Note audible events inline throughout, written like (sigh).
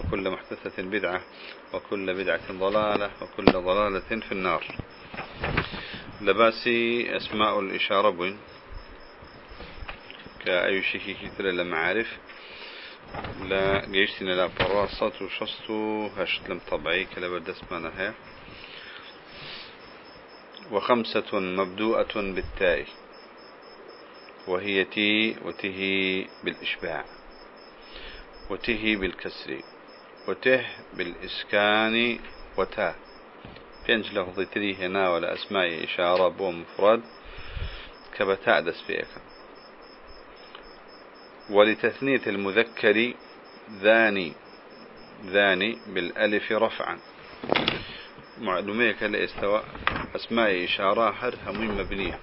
وكل محدثة بدعة وكل بدعة ضلالة وكل ضلالة في النار. لباسي أسماء الإشارة بوين. كأي شيء كثير لمعارف لا جيشتنا لا فراسة وشستو هشت لم طبعي كلا بدس منها وخمسة مبدوءة بالتاء. وهي تي وتهي بالإشباع. وتهي بالكسر. وته بالإسكان وتا. بينج لفظ تري هنا ولا أسماء إشارة بو مفرد. كبتاء دس فيك. ولتثنية المذكر ذاني. ذاني بالألف رفعا. معلومية كلا استوى. أسماء إشارة هر همي مبنية.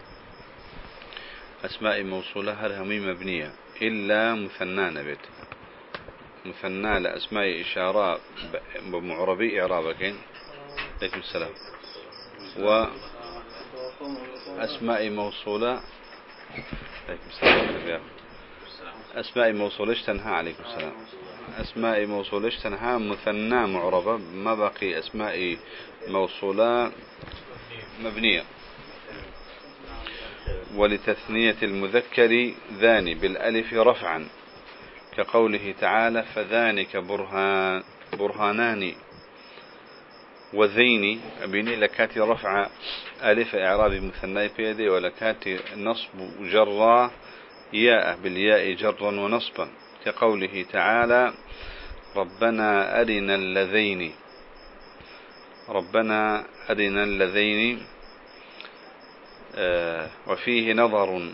أسماء موصولة هر همي مبنية. إلا مثنى نبت مثنى لأسماء إشارة بمعربي إعرابك عليكم السلام. و أسماء موصولة. عليكم السلام. أسماء موصولة تنهى عليكم السلام. أسماء موصولة تنهى مثنى معربة. ما بقي أسماء موصولة؟ مبنية. ولتثنية المذكر ذاني بالألف رفعا. كقوله تعالى فذانك برهان برهانان. وذيني أبيني لكاتي رفع ألف إعراب مثنى بيدي ولكاتي نصب جرا ياء بالياء جرا ونصبا. كقوله تعالى ربنا أرنا اللذين ربنا أرنا اللذين آه وفيه نظر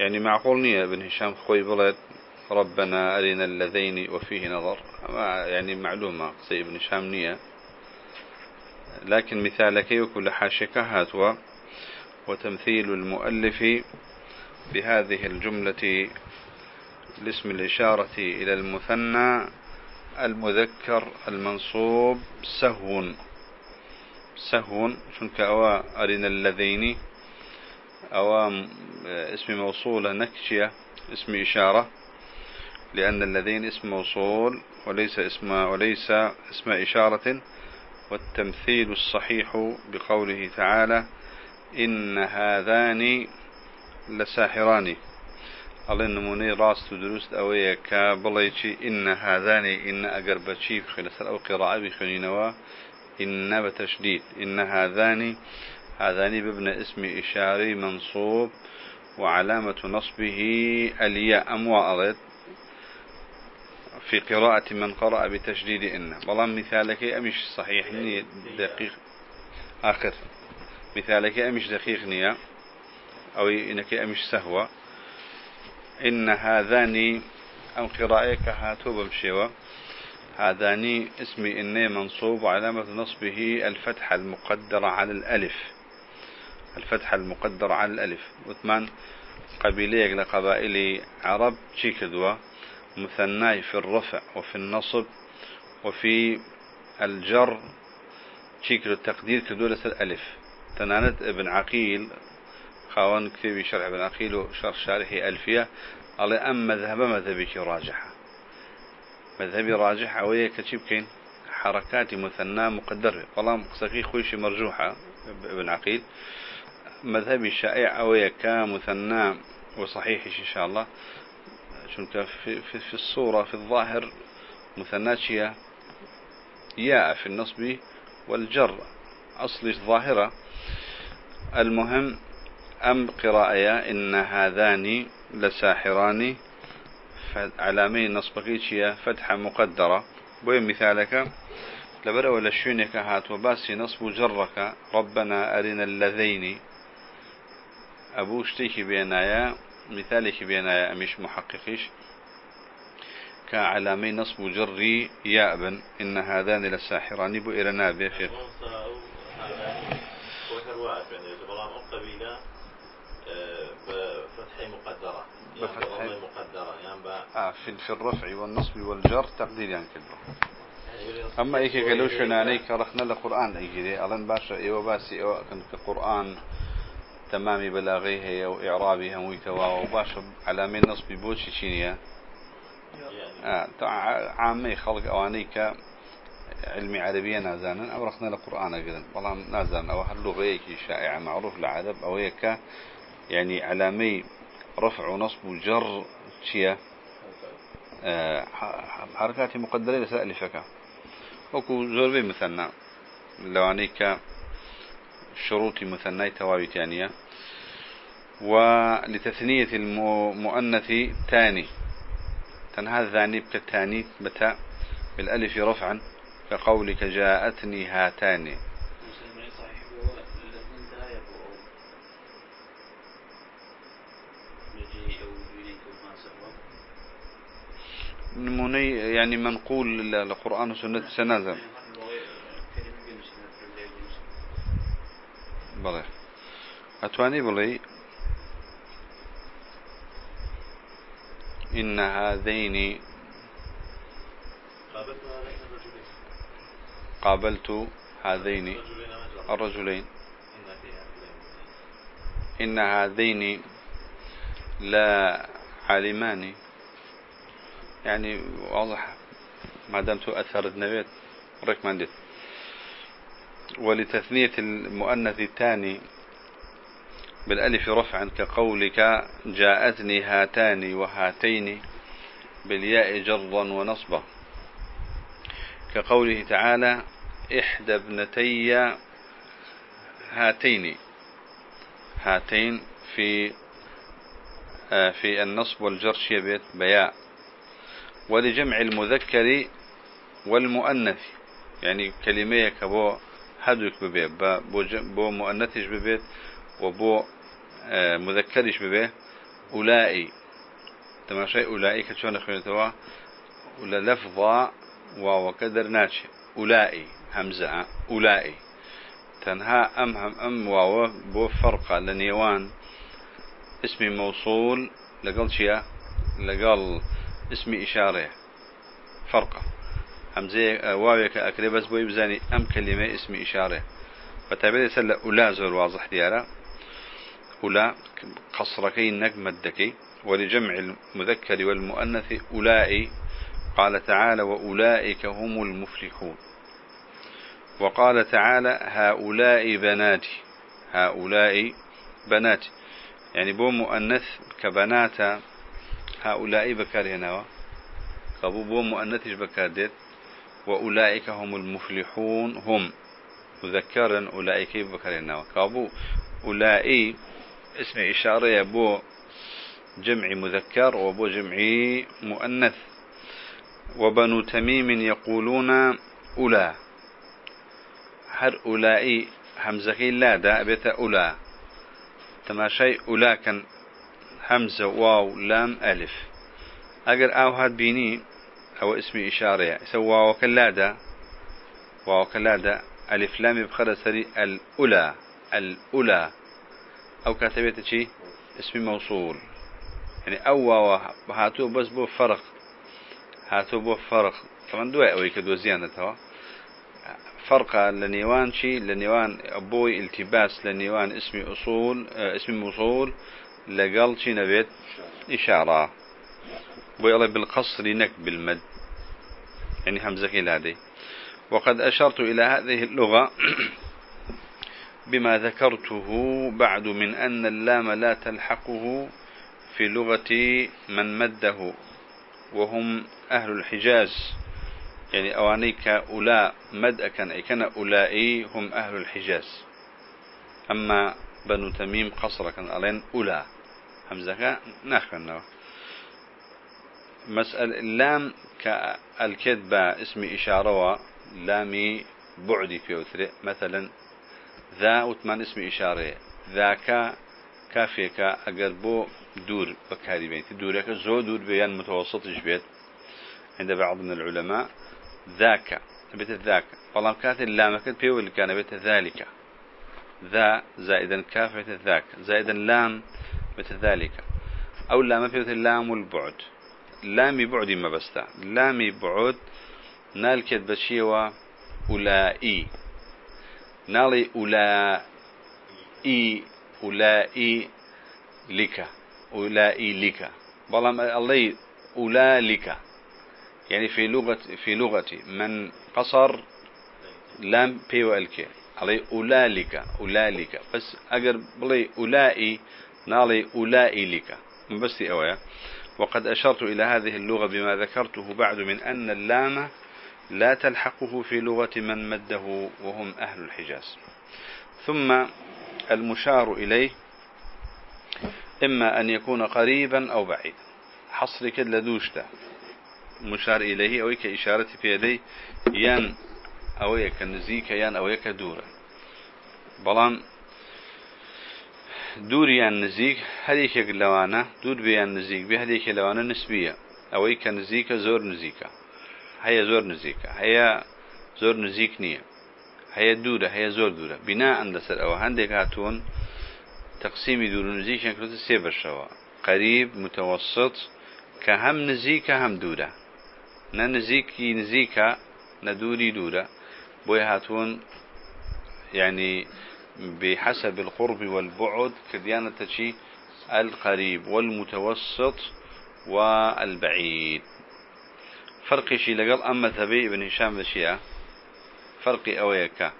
يعني معقول نية ابن هشام خوي بلد ربنا أرنا اللذين وفيه نظر. يعني معلومة قصي ابن هشام نية. لكن مثالك وكل حاشك هاتوا وتمثيل المؤلف بهذه الجملة الاسم الإشارة إلى المثنى المذكر المنصوب سهو. سهو شنك أوا أرنا اللذين أوام اسم موصولة نكشية اسم إشارة لأن الذين اسم موصول وليس اسم وليس اسم إشارة والتمثيل الصحيح بقوله تعالى إن هذان لساحران. الله نموني راس تدرست أويا كبليتي إن هذان إن أقربتشي في خلال أو قراءة بخنينوا إن بتشديد إن هذان هذان بابن اسم إشاري منصوب وعلامة نصبه الياء أمواء في قراءة من قرأ بتشديد إن. بلان مثالك أمش صحيح دقيق. آخر. مثالك أمش دقيق نية. أو إنك أمش سهوة. إن هذان أم قراءك هاتو بمشيوة. هذان اسم إني منصوب وعلامة نصبه الفتحة المقدرة على الألف. الفتحة المقدرة على الألف. وثمان قبيليك لقبائل عرب شيكدوا مثناي في الرفع وفي النصب وفي الجر شيكدوا التقدير كدولة الألف. تنانت ابن عقيل خاون كتبي شرح ابن عقيل وشرح شارحي ألفية. قال أم مذهب مذهبك راجحة. مذهبي راجحة وهي كتشيب حركات مثنى مقدرة. والله قصقي خويش مرجوحة ابن عقيل. مذهبي شائع أو كمثنى وصحيح إن شاء الله. شنك في, في, في الصورة في الظاهر مثناتشية ياء في النصب والجر. أصل ظاهرة المهم أم قراءة إن هذان لساحران علامي نصبكيشية فتحة مقدرة. بوين مثالك؟ لبرأ ولا شونك هات وباسي نصب جرك. ربنا أرنا اللذين. أبو شتيك بينايا مثالك بينايا أمش محققيش. كعلامي نصب جري يابا إن هذان لساحران بو بيخير مقدرة. يعني مقدرة يعني آه في في الرفع والنصب والجر تقدير يعني كده. أما إيك قالوا شناني كرخنا القرآن إيجي ألان باشا إيوه باسي إيوه كان القرآن تمامي بلاغيه وإعرابي هم ويتوا وباشا علامين نصب بوشي شينيا آه عامي خلق أوانيك علمي عربية نازانا أو رخنا القرآن قدن. والله نازان أو هاللغة شائعة معروف لعرب أو هيك يعني علامي رفع ونصب وجر شيا آه حركات مقدرة لسائل فكا وكو زور مثنى لوانيك شروط مثنى تواوي تانية ولتثنية المؤنث تاني تنهى الذاني كالتاني بتاء بالألف رفعا كقولك جاءتني هاتان. نموني يعني منقول القرآن وسنة سنازل بلى أتواني بلي إن هذين قابلت هذين الرجلين. إن هذين لا عالمان. يعني واضح. ما دام تؤثر النبيت ريكماندد ولتثنية المؤنث الثاني بالألف رفعا كقولك جاءتني هاتان وهاتين بالياء جرا ونصبا. كقوله تعالى إحدى ابنتي هاتين. هاتين في في النصب والجر شيبت بياء. ولجمع المذكر والمؤنث. يعني كلمة كبو هدوك ببيت بو مؤنثش ببيت وبو مذكرش ببيت أولئي تماشي أولئي كتشون خيرتوا ولا لفظة وكدر ناتش أولئي همزة أولئي. تنها أم هم أم واو بو فرقة لنيوان اسم موصول لقل شيا لقل اسم إشارة فرقة همزة آه، واويك أكري بس بوي بزاني أم كلمة اسم إشارة. فتابعي سلا أولا زور واضح ديارة أولا قصركي نقمدكي ولجمع المذكر والمؤنث أولئي قال تعالى وأولئك هم المفلحون. وقال تعالى هؤلاء بناتي هؤلاء بناتي يعني بو مؤنث كبنات هؤلاء بكار هنا قبو بو مؤنثش بكار ديت وأولئك هم المفلحون هم. مذكرا أولئك بكار هنا قبو أولئي اسم إشارة بو جمع مذكر وبو جمع مؤنث. وبنو تميم يقولون أولى. هر أولئي همزة لا دا بيت أولى. تماشي أولى كان همزة واو لام ألف. أجر أو هاد بيني أو اسم إشارة. سوا وكلادة وكلادة ألف لام بخرج سري. الأولى. الأولى. أو كاتبت شيء اسم موصول. يعني واو. هاتو بس بو فرق. هاتو بو فرق. طبعا دواء أو يكدو زيانة توا. فرق لنيوان شي؟ لنيوان أبوي التباس. لنيوان اسم أصول. اسم موصول. لقال شي نبيت؟ إشارة. ويلا بالقصر نك بالمد يعني همزة هذه وقد أشرت إلى هذه اللغة (clears throat) بما ذكرته بعد من أن اللام لا تلحقه في لغة من مده. وهم أهل الحجاز. يعني أوانيك أولا مد أكن كان أولئي هم أهل الحجاز. أما بنو تميم قصر كان ألين أولى همزة ناخنا مسألة اللام كالكذبة اسم إشارة لامي بعدي في أثر مثلا ذا وثمان اسم إشارة. ذاك كافيك أقربو دور بكاري بيت. دورك زو دور بيان متوسط بيت عند بعض من العلماء. ذاك بيت ذاك والله كانت اللام كانت بيو اللي كان بيت ذلك. ذا زائدا كاف بيت ذاك. زائدا لام بيت ذلك. أو لام بيت اللام والبعد. لامي بعد ما بستا. لامي بعد نالكت بشيوة أولائي نالي أولائي أولئي لك. أولئي لك. بلام الله أولئك. يعني في لغة في لغتي. من قصر لام بي والك علي أولئك أولئك. بس أجر بلي أولئي نالي أولئي لك. بس أويا. وقد أشرت إلى هذه اللغة بما ذكرته بعد من أن اللام لا تلحقه في لغة من مده وهم أهل الحجاز. ثم المشار إليه إما أن يكون قريبا أو بعيدا. حصر كد لدوشته مشار إليه أو كإشارة في يدي يان أو يك نزيك يان أو يك دورة بلان دووريان نزيك هەرێکێک لەوانە دوور بيان نزیک بێ هەرێکێ لەوانە نسبیە. ئەوەی کە نزیکە زۆر نزیکە. هەیە زۆر نزیکە. هەیە زۆر نزیک نییە. هەیە دوورە هەیە زۆر دوورە. بنا ئەندەسەر ئەوە. هەندێک هاتوون تقسیمی دوور و نزیکیان کردە سێ بەشەوە. قەریب متوسط کە هەم نزیکە هەم دوورە. نە نزیکی نزیکە نە دووری دوورە. بۆی هاتوون يعني بحسب القرب والبعد كديانة تشي القريب والمتوسط والبعيد. فرق شي لقل أما ثبي ابن هشام الشيعة فرق أويك.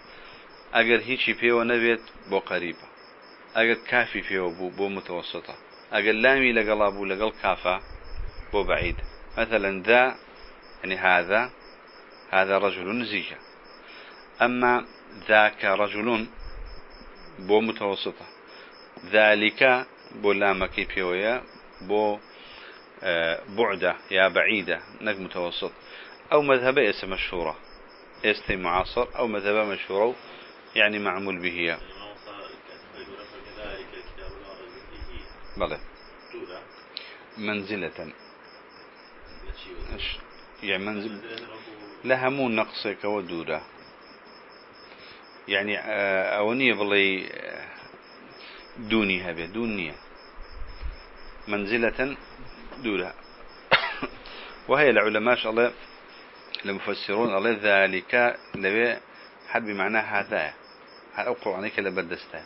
أجر هيشي فيه نبيت بو قريبة أجر كافي فيه بو, بو متوسطة. أجر لامي لقل أبو لقل كافة بو بعيد. مثلا ذا يعني هذا هذا رجل نزيجة أما ذاك رجل بو متوسطة ذلك بو لامكي بيويا بو آه، بعدة يا بعيدة نك متوسط. أو مذهب اس مشهورة استي معاصر أو مذهب مشهورة يعني معمول به بلى منزلة يعني منزل لها مو نقصك ودورة يعني بلي آه، دوني هبه دونية منزلة دورة وهي العلماء شاء الله المفسرون الله ذلك لبي حد بمعنى هذا. أقرأ عنك لبدسته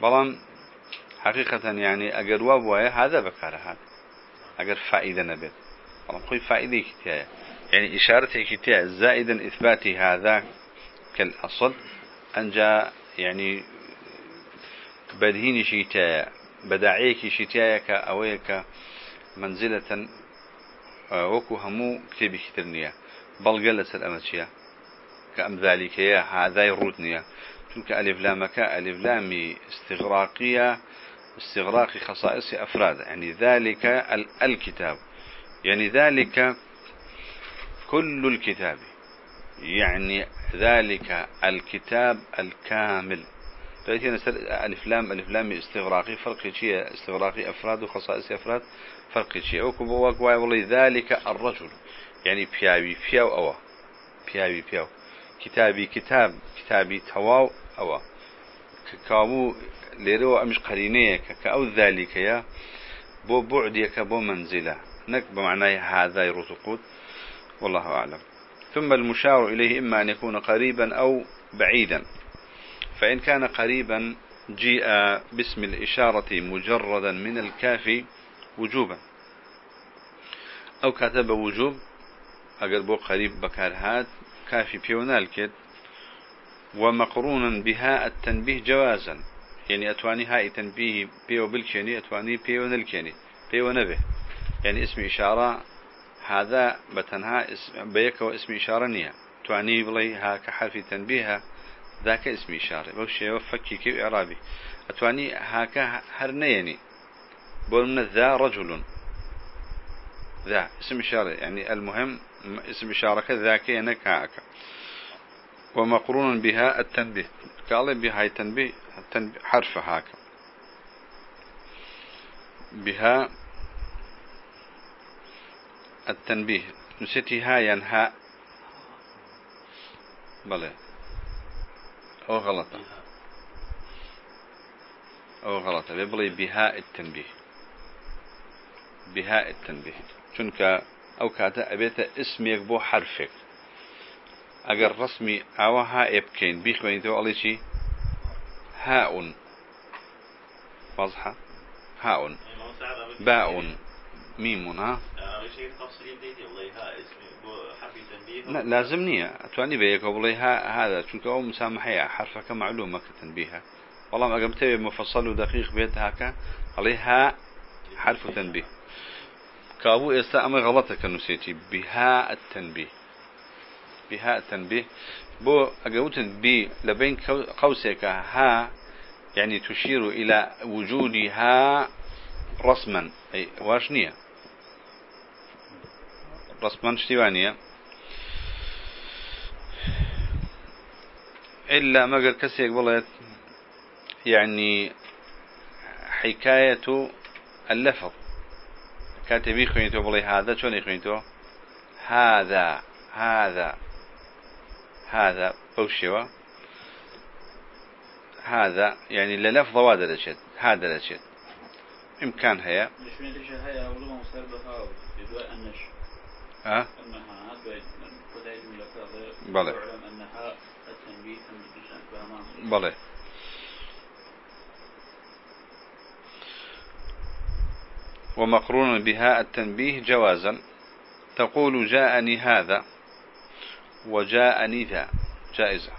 بلان حقيقة يعني أجر وابوايا هذا بكار هذا. أجر فائدة نبت بلان خوي فائدة كتاية يعني إشارة كتاية زائدا إثبات هذا كالأصل. أنجا يعني بدهيني شيتايا بداعيك شيتايا كأويك منزلة آه، وكو همو كتبي كترنيا. بل قلت الأمتشيا كأم ذلك يا هذا يرودنيا تلك ألف لامك ألف لامي استغراقية استغراق خصائص أفراد. يعني ذلك الكتاب. يعني ذلك كل الكتاب. يعني ذلك الكتاب الكامل. نسأل ألف لام ألف لام استغراقي فرق شيء استغراقي أفراد وخصائص أفراد فرق شيء. وكبوا وكوا والله ذلك الرجل. يعني بياوي بياو أوا بياوي بياو. كتابي كتاب كتابي تواو أوا كامو ليرو أمش قرينية كأو ذلك يا. بو بعدك بو منزلة. نك بمعنى هذا يرتقود والله أعلم. ثم المشار إليه إما أن يكون قريبا أو بعيدا. فإن كان قريبا جيء باسم الإشارة مجردا من الكاف وجوبا. أو كتب وجوب أقربو قريب بكارهات كافي بيونال كد ومقرونا بها التنبيه جوازا. يعني أتواني هاي تنبيه بيو بالكيني أتواني بيو نلكيني بيو نبه يعني اسم إشارة هذا بتنها اسم بيك واسم إشارة نية. تواني بلي ها كحرف تنبيه ذاك اسم إشارة. بوشي وفكي كيف إعرابي. أتواني هاك هرنيني بقول ذا رجل. ذا اسم إشارة. يعني المهم اسم إشارة كذاك ينك هاك ومقرون بها التنبيه. قال بها التنبيه حرف هاك بها التنبيه. نسيتي ها بلى. أو غلطة. أو غلطة. بيبلي بهاء التنبيه. بهاء التنبيه. چونك أو كاتا أبيت اسمك بو حرفك. أجر رسمي أوها إبكين بيخوين تو ألي شي؟ هاء واضحة؟ هاء باء ميم ها؟ لازم نية تواني بيك وبلي هذا شنك أو مسامحية حرفك معلومة كتنبيها والله ما قمت مفصل ودقيق بيت هكا عليها حرف تنبيه. كابو إستا اما غلطك نسيتي بها التنبيه. بها التنبيه. بو أقوتن بي لبين قوسك ها يعني تشير إلى وجودها رسما أي واشنية رسما شتيوانية. إلا ما قال كسيك بلت يعني حكاية اللفظ. كاتبي خينتو بلي هذا شلون يخينتو هذا هذا هذا بوشوا هذا يعني للفظ وهذا لشد هذا لشد. إمكان هيا. ها؟ بلى بلى ومقرون بها التنبيه جوازا. تقول جاءني هذا وجاءني ذا. جائزة.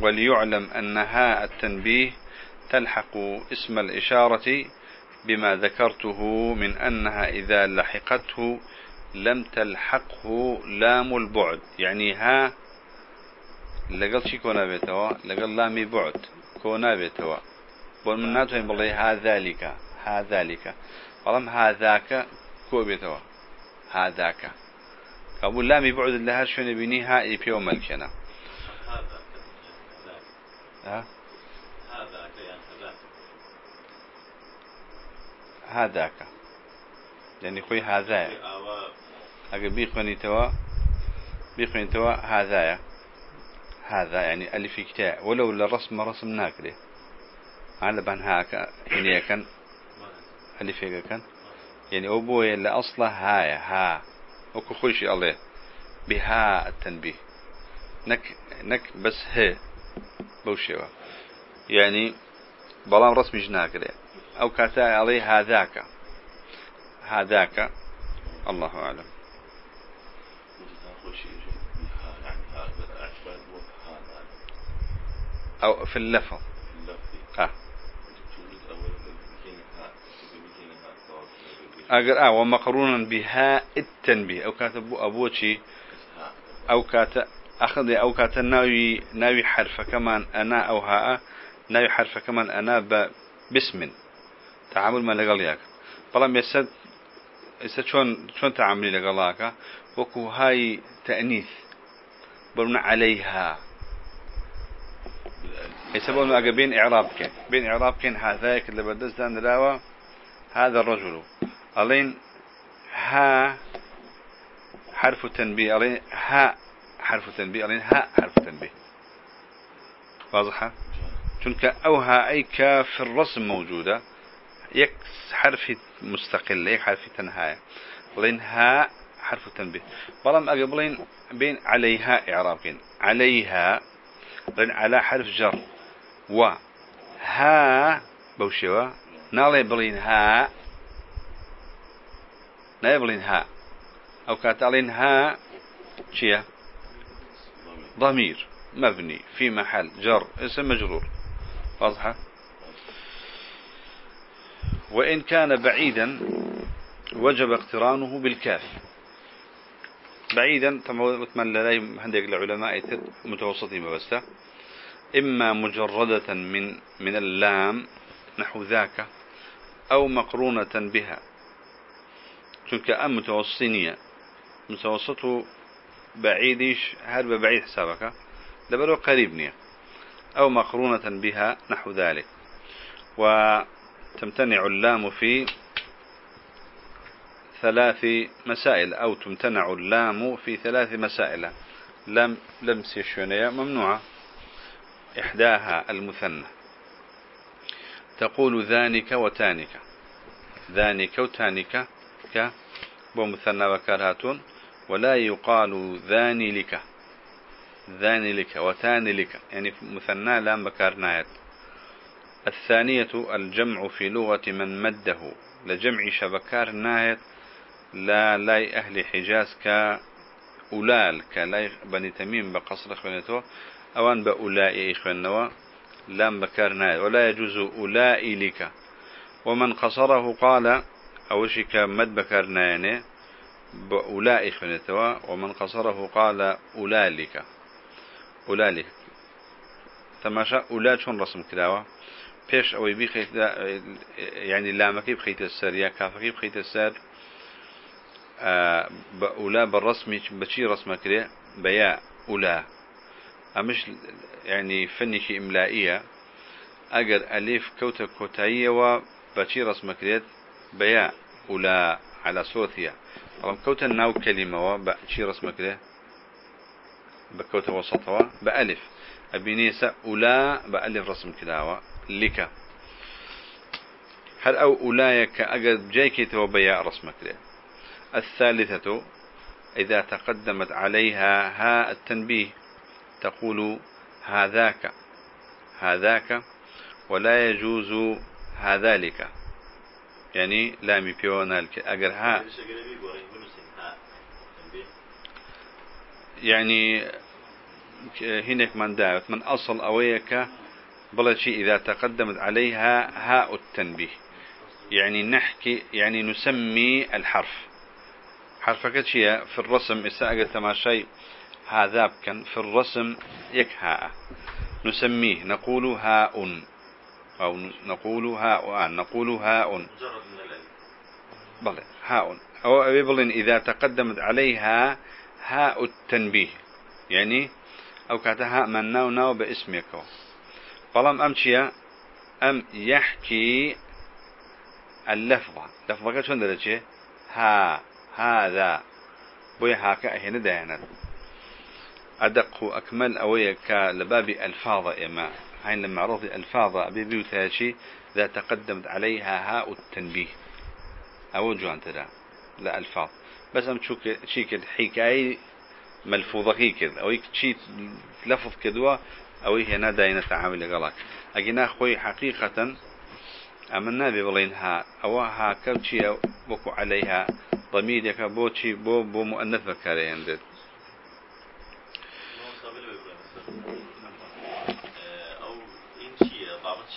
وليعلم أن هاء التنبيه تلحق اسم الإشارة بما ذكرته من أنها إذا لحقته لم تلحقه لام البعد. يعني ها لقل شي كونا بيتوا؟ لقل لامي بعد كونا بيتوا. بول من ناتو بالله ها ذلك ها ذلك. بەڵام هذاك کۆ بێتەوە هذاك قبول لامی بعد لها شوێنە بینی ها ئی پێوە مەلکێنە هذاك يعني خوي هذا أجا بيخونيتوا بيخونيتوا هذايا هذا يعني ألف كتاء. ولو للرسم رسم ناكله على بان هاك هنا كان ألف كان يعني أبوه اللي أصله هاي ها. وكو خوشي الله بها التنبيه. نك نك بس ه بوشيوا يعني بلام رسمي جناك أو كاتا عليه هذاك هذاك الله أعلم. أو في اللفظ. آه. أجر آه ومقرونا بها التنبيه. أو كاتب أبو شي أو كات أخذ أو كات ناوي ناوي حرف كمان أنا أو هاء ناوي حرف كمان أنا باسم. تعامل ما لقال ياك. بلام يسد يسد شون شون تعاملي لقلاك وكو هاي تأنيث. بلنا عليها. يسبون أجا بين إعرابك بين إعرابك هذاك اللي بدز دان هذا الرجل. ألين ها حرف تنبيه. ألين ها حرف تنبيه. ألين ها حرف تنبيه. واضحة تلك أو ها أي كاف الرسم موجودة. يك حرف مستقل يك حرف تنهاية. ألين ها حرف تنبيه. بلام أقبلين بين عليها إعرابين عليها على حرف جر. و ها بوشوا نالي بلين ها نايبلين ها أو كاتالين ها شيا ضمير مبني في محل جر اسم مجرور. واضحة؟ وإن كان بعيدا وجب اقترانه بالكاف. بعيدا مثل لا عندك العلماء متوسطين بس إما مجردة من من اللام نحو ذاك أو مقرونة بها. چونك أم متوسطينية. متوسطه بعيدش هرب بعيد حسابك. دبلو قريب نية أو مقرونة بها نحو ذلك. وتمتنع اللام في ثلاث مسائل. أو تمتنع اللام في ثلاث مسائل. لم لم سيشونية ممنوعة. إحداها المثنى. تقول ذانك وتانك. ذانك وتانك ك بمثنى وكرهاتون ولا يقال ذاني لك ذاني لك وتاني لك يعني مثنى لام بكارنايت الثانية الجمع في لغة من مده. لجمع شبكار نايت. لا لاي أهل حجاز كأولال كلاي بني تميم بقصر خونته أوان بأولائي إخوانوا لام بكار نايت ولا يجوز أولائي لك. ومن قصره قال أوشك مد بكار ناينه بأولائي إخوانته ومن قصره قال أولالك أولالك تماشى أولاد شون رسم كلاوة پیش اوی بخیت يعني لامكي بخيت السر يا كافكي بخيت السر بأولا بالرسم بشي رسم كده بيا أولا أمش يعني فني إملائية. أجر ألف كوتا كوتاية وبشي رسم كده بيا أولا على صوتيا. طبعا كوتا ناو كلمة وبشي رسم كده بكوتا وسطها بألف. أبينيسا أولا بألف رسم كداوة لك هل أو أولايك أجد جايكي توبيا رسمك له الثالثة إذا تقدمت عليها ها التنبيه. تقول هذاك هذاك ولا يجوز هذلك. يعني لامي بيونالك أجر ها. يعني هناك من دعوت من أصل أويك بل شيء إذا تقدمت عليها هاء التنبيه. يعني نحكي يعني نسمي الحرف. حرف شيء في الرسم إساءة شيء هذا كان في الرسم يك هاء نسميه نقول هاء أو نقول هاء نقول هاء بل هاء أو أبيبل إذا تقدمت عليها هاء التنبيه. يعني أو كاتها من ناو ناو باسمك. بلام أم چيا أم يحكي اللفظة لفظة شون درجة ها هذا. بوي هاكا هنا دهنا أدق أكمل أويك لباب ألفاظ إما. لما عرض ألفاظ أبي بيوتاشي ذا تقدمت عليها هاء التنبيه. أو جوان ترى لا ألفاظ. بس أم شيك الحكاية ملفوظة كذا. أو شيء لفظ كذا أو هنا داينة تعامل غلط أجينا خوي حقيقة أمنا ببلينها أو ها كوتشي بكو عليها ضميرك بوتشي بو بو مؤنث بكاري عندك.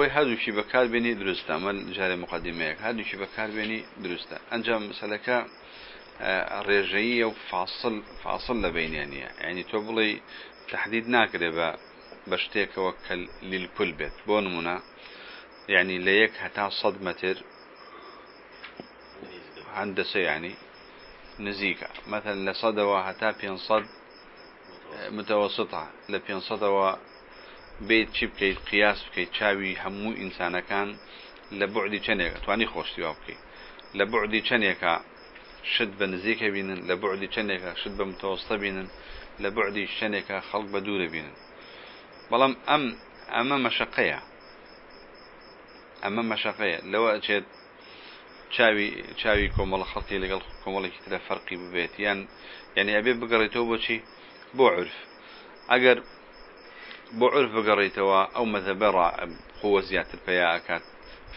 ذلك وكار بين أو هي خوي هادو شي بكار بيني درست عمل جاري مقدمة هادو شي بكار بيني درست أنجم سلكا الرجعية وفاصل فاصل لبين يعني يعني تبلي تحديد ناكره بشتيك وكل للكل بيت بونمنا يعني ليك هتا صد متر هندسة يعني نزيكا بێت چی بکەیت قیاس بکەیت چاوی هەموو ئینسانەکان لە بعدی چندێک توانی خۆشتیوا بکەیت. لە بعدی چندێکە شت بە نزیکە بینن لە بعدی چندێکە شت بە متۆستە بینن لە بعدی شتێکە خەڵک بە دوورە بینن. بەڵام ئەم ئەمە مەشقەیە. ئەمە مەشقەیە. لەوە ئەچێت چاوی چاوی کۆمەڵ خەڵکی لەگەڵ کۆمەڵێکی ترە فەرقی ببێت. یان یعنی ئەبێ بگەڕێتەوە بۆچی بۆ عرف. ئەگەر بۆ عرف بگەڕێتەوە ئەو مەذەبەڕ قووە زیاتر پێیا ئاکات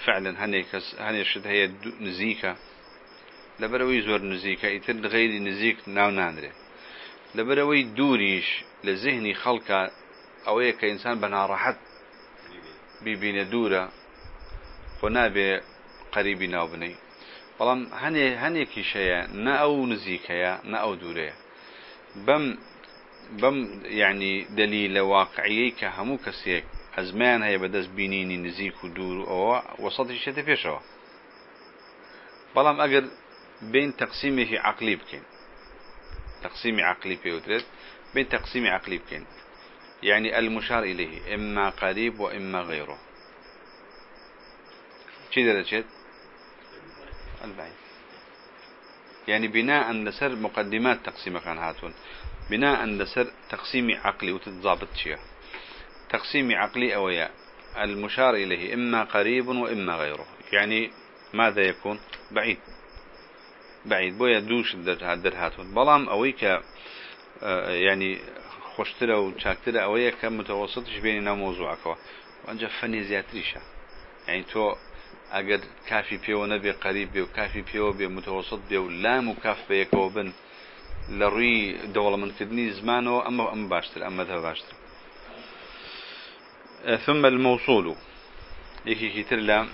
فعلا کەس هەنێشت هەیە نزیکە لەبەرەوەی زۆر نزیکە ئیتر غیری نزیک ناو نانرێت لەبەرەوەی دووریش لە زیهنی خەڵکە ئەوەیە کە ئینسان بە ناڕەحەت بیبینە دوورە خۆ نابێ قەریبی ناو بنەی بەڵام هەنێ هەنێکی شەیە نە ئەو نزیکەیە نە ئەو دوورەیە بەم بم يعني دليل واقعي كهمو كسيك أزمان هي بدس بينيني نزيك ودور أو وسط الشتى فيشوا بلام أجر بين تقسيمه عقلي بكين تقسيم عقلي بيوترت بين تقسيم عقلي بكين يعني المشار إليه إما قريب وإما غيره شي درجة البعيد يعني بناء لسر مقدمات تقسيم كان هاتون. بناء لسر تقسيم عقلي وتتضابط شيء. تقسيم عقلي أويا المشار إليه إما قريب وإما غيره. يعني ماذا يكون؟ بعيد. بعيد. بويا دوش الدر هاتون بلام أويك آه، يعني خوشترە و چاکترە ئەوەیە کە متەوەسطش بینی ناو مۆزوعەکەەوە ئەجا فەنی زیاتریشە یعنی تۆ ئەگەر کافی پێوە نەبێ قەریب بێ و کافی پێوە بێ متەوەسط بێ و لام لە ڕووی دەوڵەمەندکردنی زمانەوە ئەمە ئەم باشتر ئەمە دە باشتر. ثم الموصول. يكي لا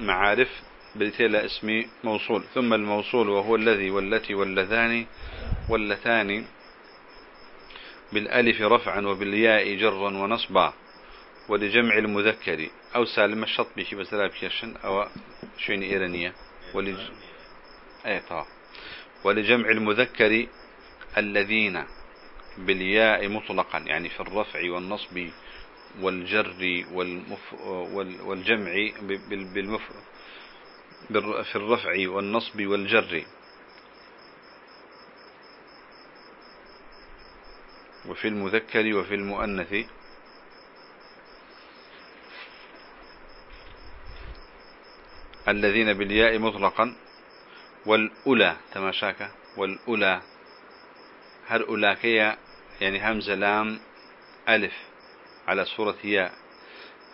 معارف بالتالى اسمي موصول. ثم الموصول وهو الذي والتي واللذان واللتان بالألف رفعا وبالياء جرا ونصبا ولجمع المذكر. أو سالم الشط بشي بس لا بكيشن أو شين إيرانية. ولج... أي طبعا. ولجمع المذكر الذين بالياء مطلقا يعني في الرفع والنصب والجر والمف... والجمع بالمف... في الرفع والنصب والجر. وفي المذكر وفي المؤنث. الذين بالياء مطلقا. والأولى تماشاك والأولى هر أولاكية يعني همزة لام ألف على صورة ياء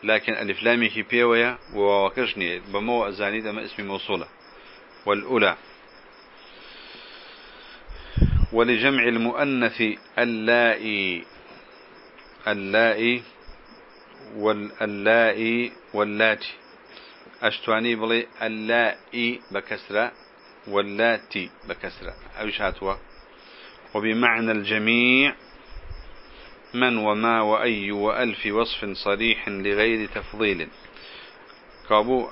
لكن ألف لامي كي بيويا ووكشني بمو أزاني دم اسم موصولة. والأولى. ولجمع المؤنث اللائي اللائي واللائي واللاتي. أشتواني بلي اللائي بكسرة. واللاتي بكسرة. أوش هاتوا؟ وبمعنى الجميع من وما وأي وألف وصف صريح لغير تفضيل. كابو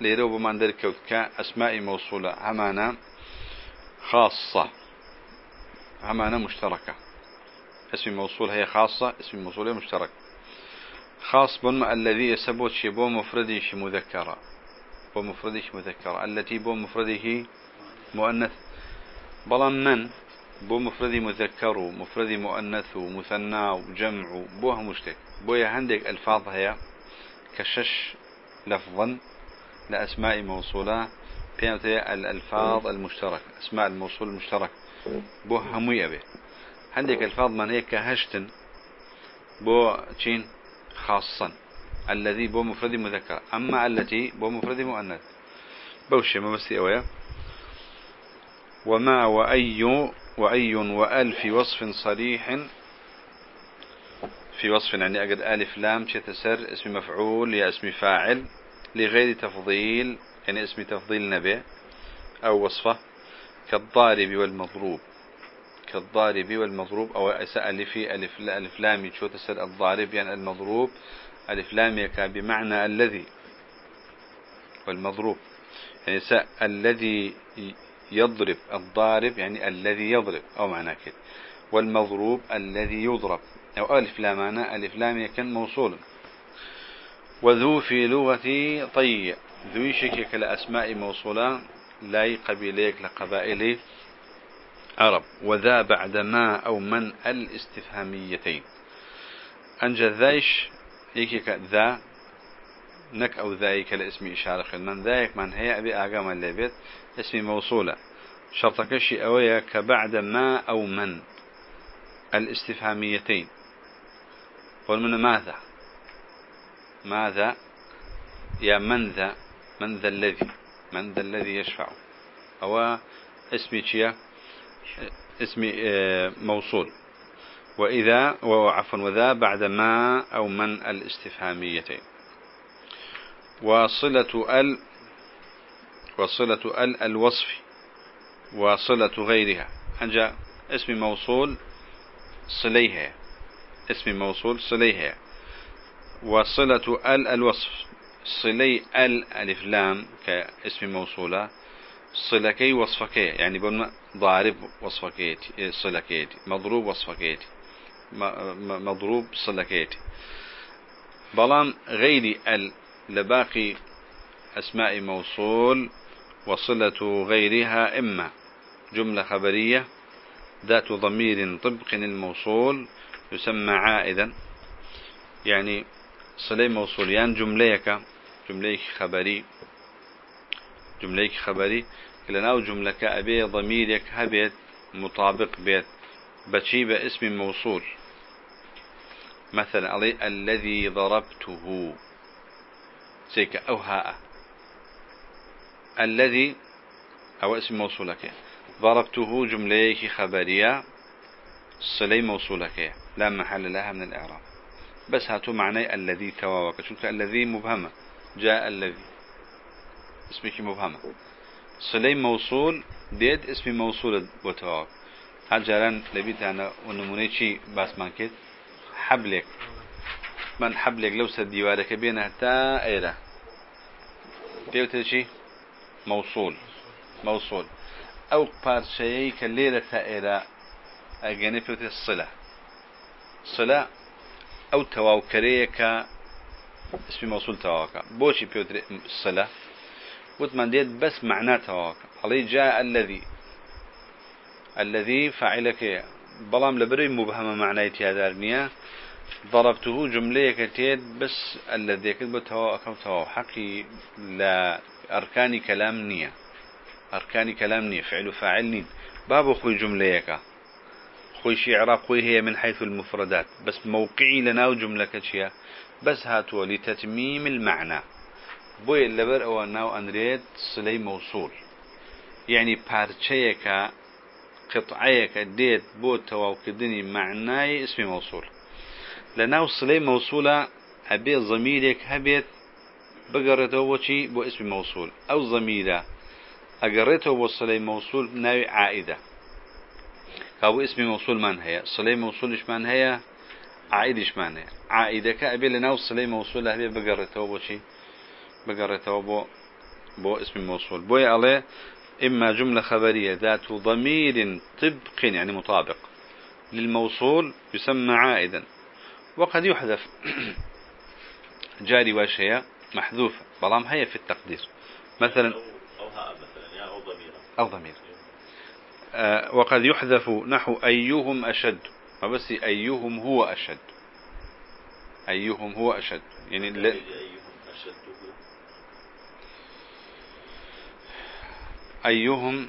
ليرو بمان دركوت كأسماء موصولة. همانا خاصة. همانا مشتركة. اسم موصول هي خاصة اسم موصول هي مشترك. خاص بما الذي يثبت شي بو مفرده مذكرة. بو مفرده مذكرة. التي بو مفرده مؤنث. بلان من؟ بو مفردي مذكر ومفردي مؤنث ومثنى وجمع بوها مشتك بويا عندك الفاظ هي كشش لفظا لأسماء موصولة بيانتها الألفاظ المشترك أسماء الموصول المشترك. بو هموية به عندك الفاظ من هيك هشتن بو تشين خاصا. الذي بو مفرد مذكر أما التي بو مفرد مؤنث. بوشي ما بس أويا وما وأي وأي وألف وصف صريح في وصف يعني أجد ألف لام تسر اسم مفعول يا اسم فاعل لغير تفضيل يعني اسم تفضيل نبي أو وصفة كالضارب والمضروب كالضارب والمضروب أو أسأل في ألف, ألف لام شو تسر الضارب يعني المضروب ألف لام بمعنى الذي والمضروب يعني الذي يضرب الضارب يعني الذي يضرب أو معنى كده. والمضروب الذي يضرب. أو ألف لا معنى ألف لام يكن موصول. وذو في لغة طي ذو شكك لأسماء موصولة لا قبيليك لقبائل عرب. وذا بعد ما أو من الاستفهاميتين. أنجى ذايش يكيك ذا نك أو ذايك لاسم إشارة من ذايك من هي أبي أقام الليبت اسم موصولة. شرطكشي أويا كبعد ما أو من. الاستفهاميتين. قل من ماذا؟ ماذا؟ يا من ذا؟ من ذا الذي؟ من ذا الذي يشفع. أو اسمي تشيا اسمي آه، موصول. وإذا وعفوا وذا بعد ما أو من الاستفهاميتين. وصلة ال وصلة أل الوصف وصلة غيرها. أنجا اسم موصول صليها. اسم موصول صليها. وصلة أل الوصف. صلي أل ألف لام كاسم موصولة. صلكي وصفكي. يعني بقولنا ضارب وصفكيتي صلكيتي مضروب وصفكيتي مضروب صلكيتي بلان غير أل لباقي أسماء موصول وصلة غيرها إما. جملة خبرية. ذات ضمير طبق الموصول يسمى عائدا. يعني صلي موصول. يعني جمليك. جمليك خبري. جمليك خبري. لنا جملة أبي ضميرك هبيت مطابق بيت. بشي باسم موصول. مثلا الذي ضربته. سيك أو هاء الذي أو اسم موصولك. ضربته جمليك خبرية. صلي موصولك. لا محل لها من الإعراب. بس هاتو معنى الذي تواوك. شنك الذي مبهمة. جاء الذي. اسمك مبهمة. صلي موصول. ديد اسم موصول بتواوك هل جاران لبيت أنا ونموني شي باس مانكت حبلك. من حبلك لو سد ديوارك بين حتى ايره بيوت موصول موصول. أو بارشي كليلة ايره اجاني بيوت الصلة صلة أو تواوكريك اسم موصول تواوكا بوشي بيوت الصلة وتمان ديت بس معناه تواوكا علي جاء الذي الذي فعلك بلام لبري مبهمة معنايتي هذا المياه ضربته جملة كتير بس الذي كتب توا أكم توا حقي لا أركان كلام نية. أركان كلام نية فعل فاعل نين باب خوي جملة خوي شعر خوي هي من حيث المفردات. بس موقعي لنا جملة كتشيا بس هاتوا لتتميم المعنى. بوي اللبر أو ناو أنريد صلي موصول. يعني بارتشيكا قطعيك ديت بوت وكدني معناي اسم موصول. لناو صلي موصولة أبي ضميرك هبيت بقرته وشي بو اسم موصول. أو ضميرة أقرته وصلي موصول ناوي عائدة كابو اسم موصول من هي صلي موصول إيش من هي عائد إيش من هي عائدة كأبي لناو صلي موصول هبيت بقرته وشي بقرته بو بو اسم موصول. بو عليه إما جملة خبرية ذات ضمير طبق يعني مطابق. للموصول يسمى عائدا. وقد يحذف. (coughs) جاري واشياء محذوفة بلام هي في التقدير. مثلا أو هاء مثلا أو ضمير. أو آه وقد يحذف نحو أيهم أشد. ما بس أيهم هو أشد. أيهم هو أشد. يعني أيهم أشد أيهم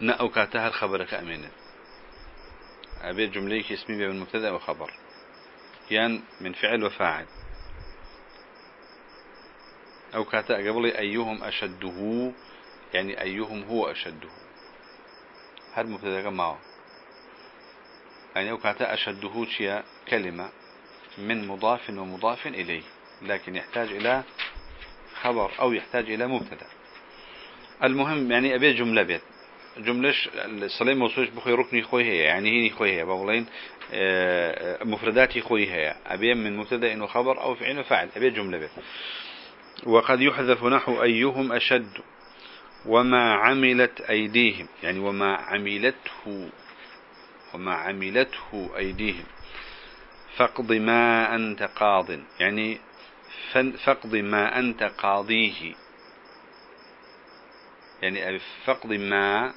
نأو كاتها الخبر كأمينة. أبي جملة اسمي من مبتدأ وخبر. يان من فعل وفاعل. أو كاتا قبل أيهم أشده يعني أيهم هو أشده. هل مبتدأ معه. يعني أو كاتا أشده شيء كلمة من مضاف ومضاف إليه لكن يحتاج إلى خبر أو يحتاج إلى مبتدأ. المهم يعني أبي جملة بيت. جملش الصلاة موصولش بخوي ركني خوي هي يعني هي خوي هي بقولين آه، مفرداتي خوي هي. أبي من مبتدأ إنه خبر أو فعل وفعل أبي جملة بيت وقد يحذف نحو أيهم أشد وما عملت أيديهم يعني وما عملته وما عملته أيديهم. فاقض ما أنت قاض يعني فاقض ما أنت قاضيه. يعني فقد ما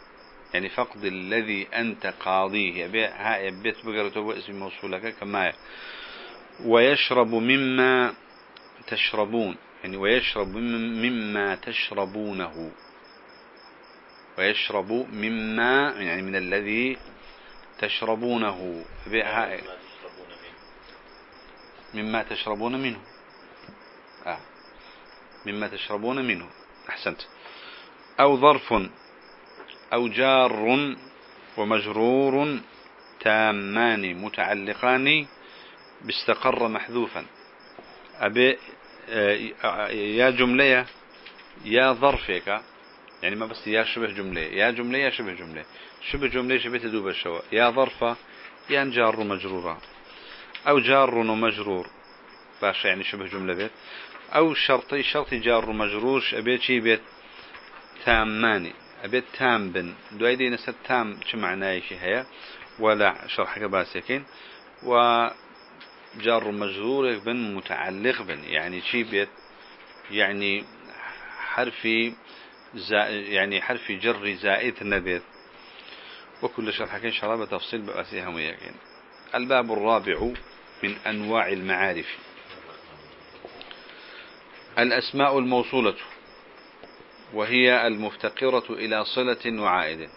يعني فقد الذي أنت قاضيه. ها بيت بقرة اسم موصولك كما ويشرب مما تشربون. يعني ويشرب مما تشربونه. ويشرب مما يعني من الذي تشربونه. مما تشربون منه. آه. مما تشربون منه. أحسنت. أو ظرف أو جار ومجرور تامان متعلقان باستقر محذوفا. أبي آه، يا جملة يا ظرفك يعني ما بس يا شبه جملة يا جملة يا شبه جملة. شبه جملة شبه تدوب الشواء يا ظرفة يا جار مجرورة أو جار ومجرور. باش يعني شبه جملة بيت. أو شرطي شرطي جار ومجرور أبيت شي بيت. تاماني أبيت تام بن دو دي نسد تام شو معناه شي هيا؟ ولا شرحك باسكين و جار ومجرور بن متعلق بن. يعني شي بيت يعني حرفي يعني حرف جر زائد نبيت. وكل شرح شاء الله بتفصيل بأسيهم وياكين الباب الرابع من أنواع المعارف. الأسماء الموصولة. وهي المفتقرة إلى صلة وعائد.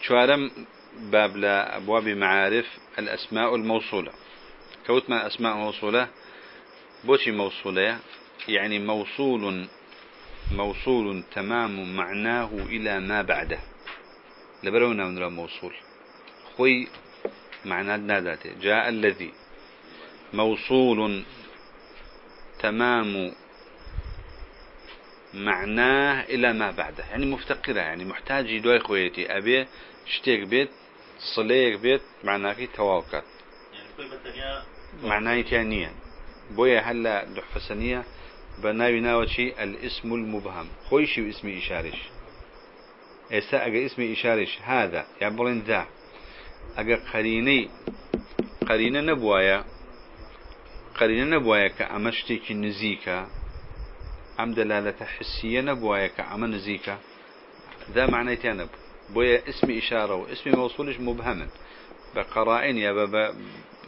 شوارم باب لأبواب معارف الأسماء الموصولة. كوتما أسماء موصولة؟ بوشي موصولة يعني موصول موصول تمام معناه إلى ما بعده. لبرونا من الموصول خوي معنى ناداته. جاء الذي موصول تمام معناه إلى ما بعده. يعني مفتقرة يعني محتاج دوي خويتي أبي شتيك بيت صليك بيت معناه تواكت يعني معناه تانية بويا هلا دحفسنية بناوي ناوتشي الاسم المبهم. خويشي اسمي إشارش إسا أجا اسمي إشارش هذا يعبرين قرينة نبوايا كأمشتك نزيكا أم دلالة حسية نبوايا كأم نزيكا. ذا معنى تانب. بويا اسم إشارة واسم موصولش مبهما بقرائن يا بابا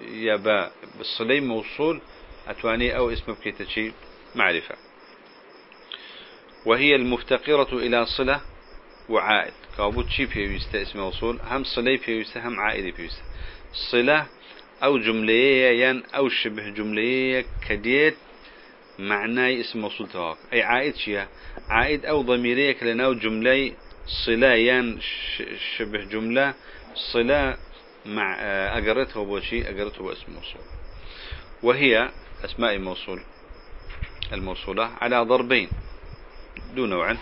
يا با بالصلي موصول أتواني أو اسم بكيتشي معرفة. وهي المفتقرة إلى صلة وعائد. كابوت شي بيويستا اسم موصول هم صلي بيويستا هم عائد بيويستا. صلة أو جملية ين أو شبه جملية كديت معناي اسم موصول تواك أي عائد شيا؟ عائد أو ضميرية كلنا جملة صلة ين شبه جملة صلة مع أقرته بوشي أقرته باسم موصول. وهي أسماء موصول الموصولة على ضربين دون نوع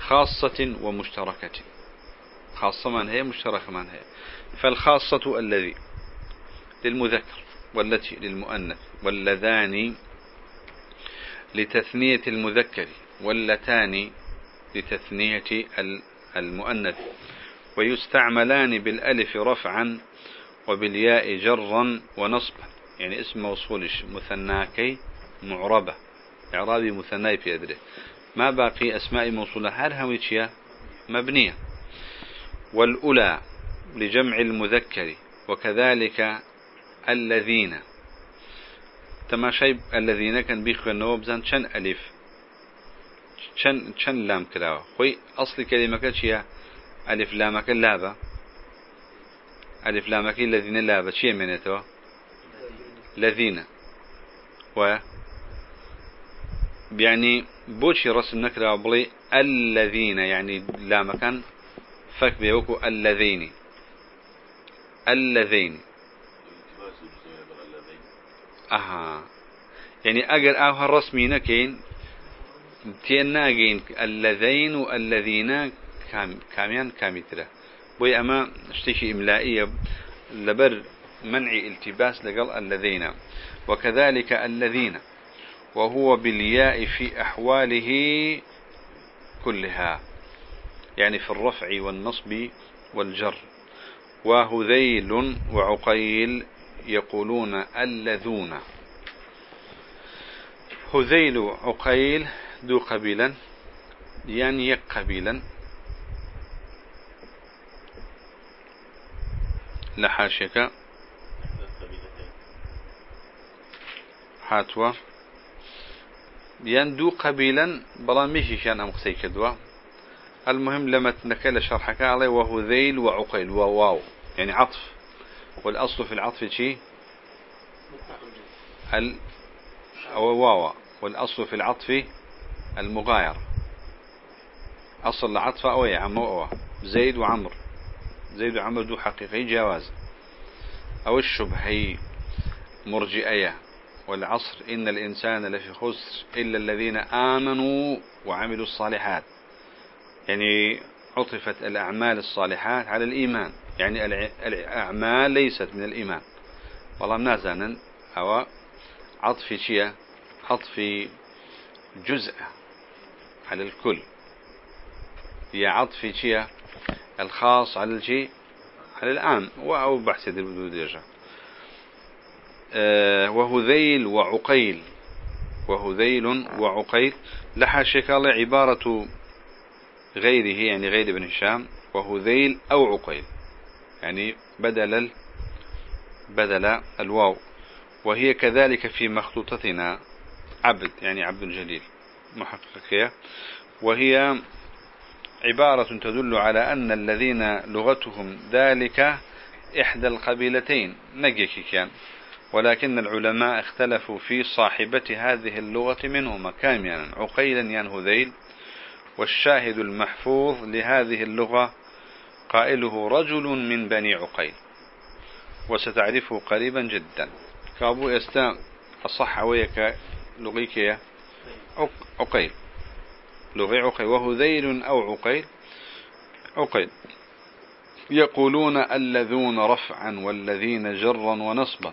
خاصة ومشتركة. خاصة من هي مشتركة من هي. فالخاصة الذي للمذكر والتي للمؤنث واللذان لتثنية المذكر واللتان لتثنية المؤنث ويستعملان بالألف رفعا وبالياء جرا ونصبا. يعني اسم موصول مثناكي معربة. إعرابي مثناي في أدري. ما باقي أسماء موصولة. هل هميتشيا مبنية. والأولى لجمع المذكر وكذلك الذين. تماشي الذين كان بيخوا النواب زان شن ألف. شن شن لام كلاوة خوي أصل كلمة كتشيا ألف لامك اللابة ألف لامك الذين اللابة شيء منته الذين. و؟ يعني بوشي رسم نكرة بلي الذين. يعني لا مكان فك بيوكو الذين. الذين. أها. يعني اگر أوها رسمي نكين تيناجين الذين والذين كام كاميان كاميترا. بوي أما اشتكي إملائية لبر منع التباس لقل الذين. وكذلك الذين. وهو بالياء في أحواله كلها. يعني في الرفع والنصب والجر. وهذيل وعقيل يقولون اللذون هذيل عقيل ذو قبيلا يعني يك قبيلا لحاشك هاتوا يندو قبيلا بلا مشي شان ام قسي كدوا المهم لما تنكل شرحك عليه وهو ذيل وعقيل وواو يعني عطف. والأصل في العطف شيء ال أو واو. والأصل في العطف المغاير. أصل العطف أو يا عم أو. زيد وعمر. زيد وعمر دو حقيقي جواز. أو الشبهي مرجئية. والعصر إن الإنسان لفي خسر إلا الذين آمنوا وعملوا الصالحات. يعني عطفت الأعمال الصالحات على الإيمان. يعني الأعمال ليست من الإيمان. والله نازانا أو عطف شيء عطف جزء على الكل. هي عطف شيء الخاص على الشيء على العام. أو بحث البدوديجة أه وهذيل وعقيل. وهذيل وعقيل. لحاشك الله عبارة غيره يعني غير ابن هشام. وهذيل أو عقيل. يعني بدل بدل الواو. وهي كذلك في مخطوطتنا عبد يعني عبد الجليل محققية وهي عبارة تدل على أن الذين لغتهم ذلك إحدى القبيلتين. نجيك كان ولكن العلماء اختلفوا في صاحبة هذه اللغة منهما. كاملا عقيلا ينهذيل والشاهد المحفوظ لهذه اللغة قائله رجل من بني عقيل. وستعرفه قريبا جدا. كابو يستا الصح ويك لغيك عقيل. لغي عقيل. وهذيل أو عقيل؟ عقيل. يقولون الذون رفعا والذين جرا ونصبا.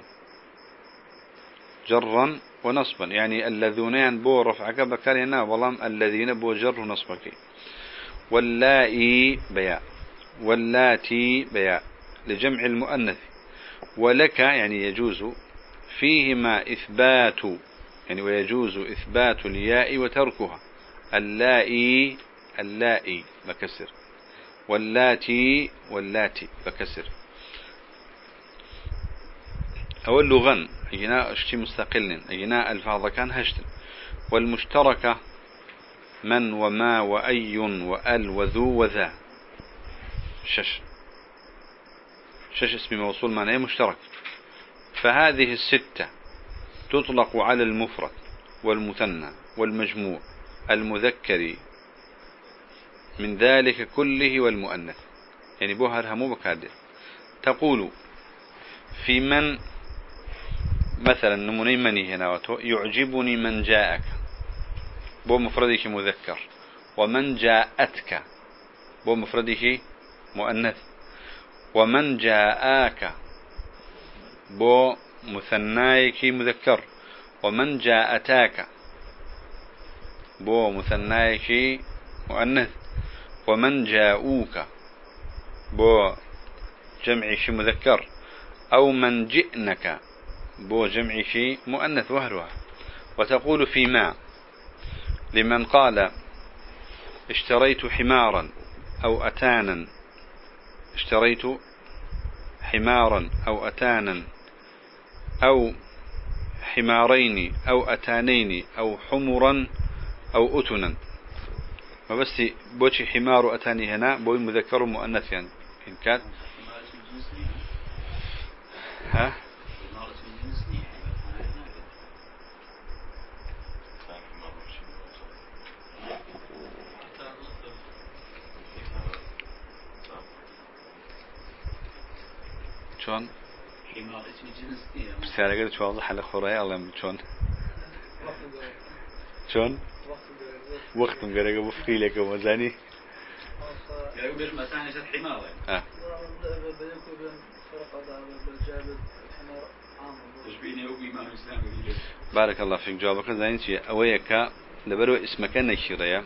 جرا ونصبا. يعني الذونين بو رفعك هنا ظلام الذين بو جر ونصبك. واللائي بياء. واللاتي بياء لجمع المؤنث. ولك يعني يجوز فيهما إثبات يعني ويجوز إثبات الياء وتركها. اللائي اللائي بكسر. واللاتي واللاتي بكسر. أو اللغن أجناء اشتي مستقل أجناء ألفاظ كان هشتن والمشتركة من وما وأي وأل وذو وذا. شش. شش اسم موصول معناه مشترك. فهذه الستة تطلق على المفرد والمثنى والمجموع المذكر من ذلك كله والمؤنث. يعني بوهر همو بكادر تقول في من مثلا نموني مني هنا يعجبني من جاءك. بو مفردك مذكر. ومن جاءتك. بو مفردك مؤنث. ومن جاءك بو مثنايك مذكر. ومن جاءتاك بو مثنايك مؤنث. ومن جاءوك بو جمعك مذكر. أو من جئنك بو جمعك مؤنث. وهرها وتقول في ما لمن قال اشتريت حمارا أو أتانا اشتريت حمارا أو أتانا أو حمارين أو أتانين أو حمرا أو أتنا. ما بس بوشي حمار أتاني هنا بوي مذكر مؤنث يعني. إن كان ها؟ سارقة توضح على خوري الله شلون؟ شلون؟ وقت مقرقة بفقي لك ومزاني آه. بارك الله فيك جوابك زين شيء أويك لبرو اسمك نشيريا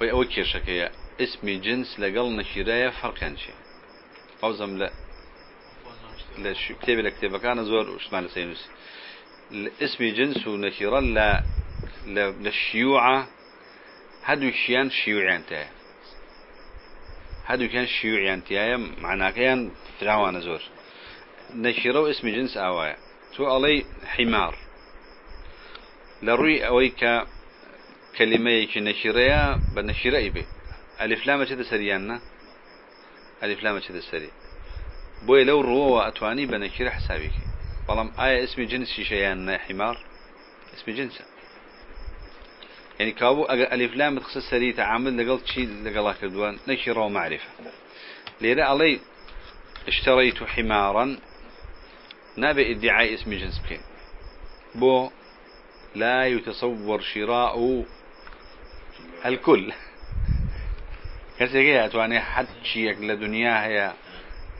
وي أوي كيشكيا اسمي جنس لقل نشيريا فرقان شيء أوزم لا. شو كتاب الكتاب كان زور معنى سينوس. اسمي جنس ونشيرا لا للشيوعة هدو شيان شيوعيان تايا هدو كان شيوعيان تايا معناه كان فرعوان زور. نشيرو اسم جنس آوايا تو علي حمار. لروي أويك كلمة نشيريا بنشيري بي ألف لامة سريانا ألف لامة كده سري بوي لو روا أتواني بنشير حسابك بلام آية اسم جنس شيئان حمار. اسم جنسه. يعني كابو ألف لام تخصص سري تعامل لقل شيء لقلا كدوان نشر ومعرفة لذا علي اشتريت حمارا نابي ادعاء اسم جنس بكين. بو لا يتصور شراء الكل. كسيكي أتواني حد شيء لدنيا هي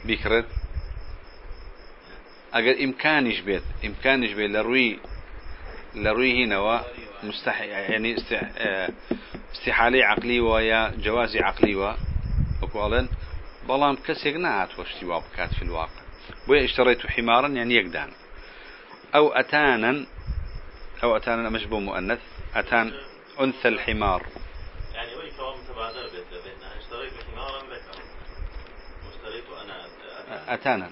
بكرت أجر إمكانش بيت إمكانش بيت لروي لروي هنا مستح يعني استحالي عقلي ويا جوازي عقلي و وقالن بلام كسيك نعت واشتي وابكات في الواقع. بويا اشتريت حمارا يعني يقدان أو أتانا أو أتانا مش مؤنث أتان أنثى الحمار. يعني وين كوام متبادل بيت بيننا اشتريت حمارا ذكر واشتريت أنا أتانا.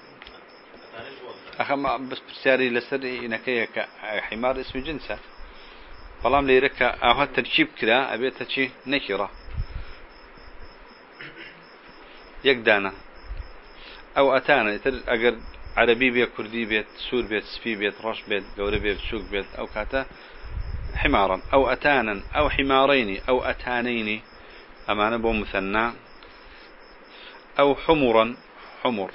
أخا بس بسياري لسر إنك حمار اسم جنسة. بەڵام لێرەکە ئاها تەرکیب کرا ئەبێتە چی نەکیڕە یەک دانە ئەو ئەتانە تر ئەگەر عربی بێ کوردی بێت سوور بێت سپی بێت ڕەش بێت گەورە بێت سوک بێت ئەو کاتە حمارا. أو أتانا. أو حمارين. أو أتانين. أمانة بو مثنى. أو حمرا حمر.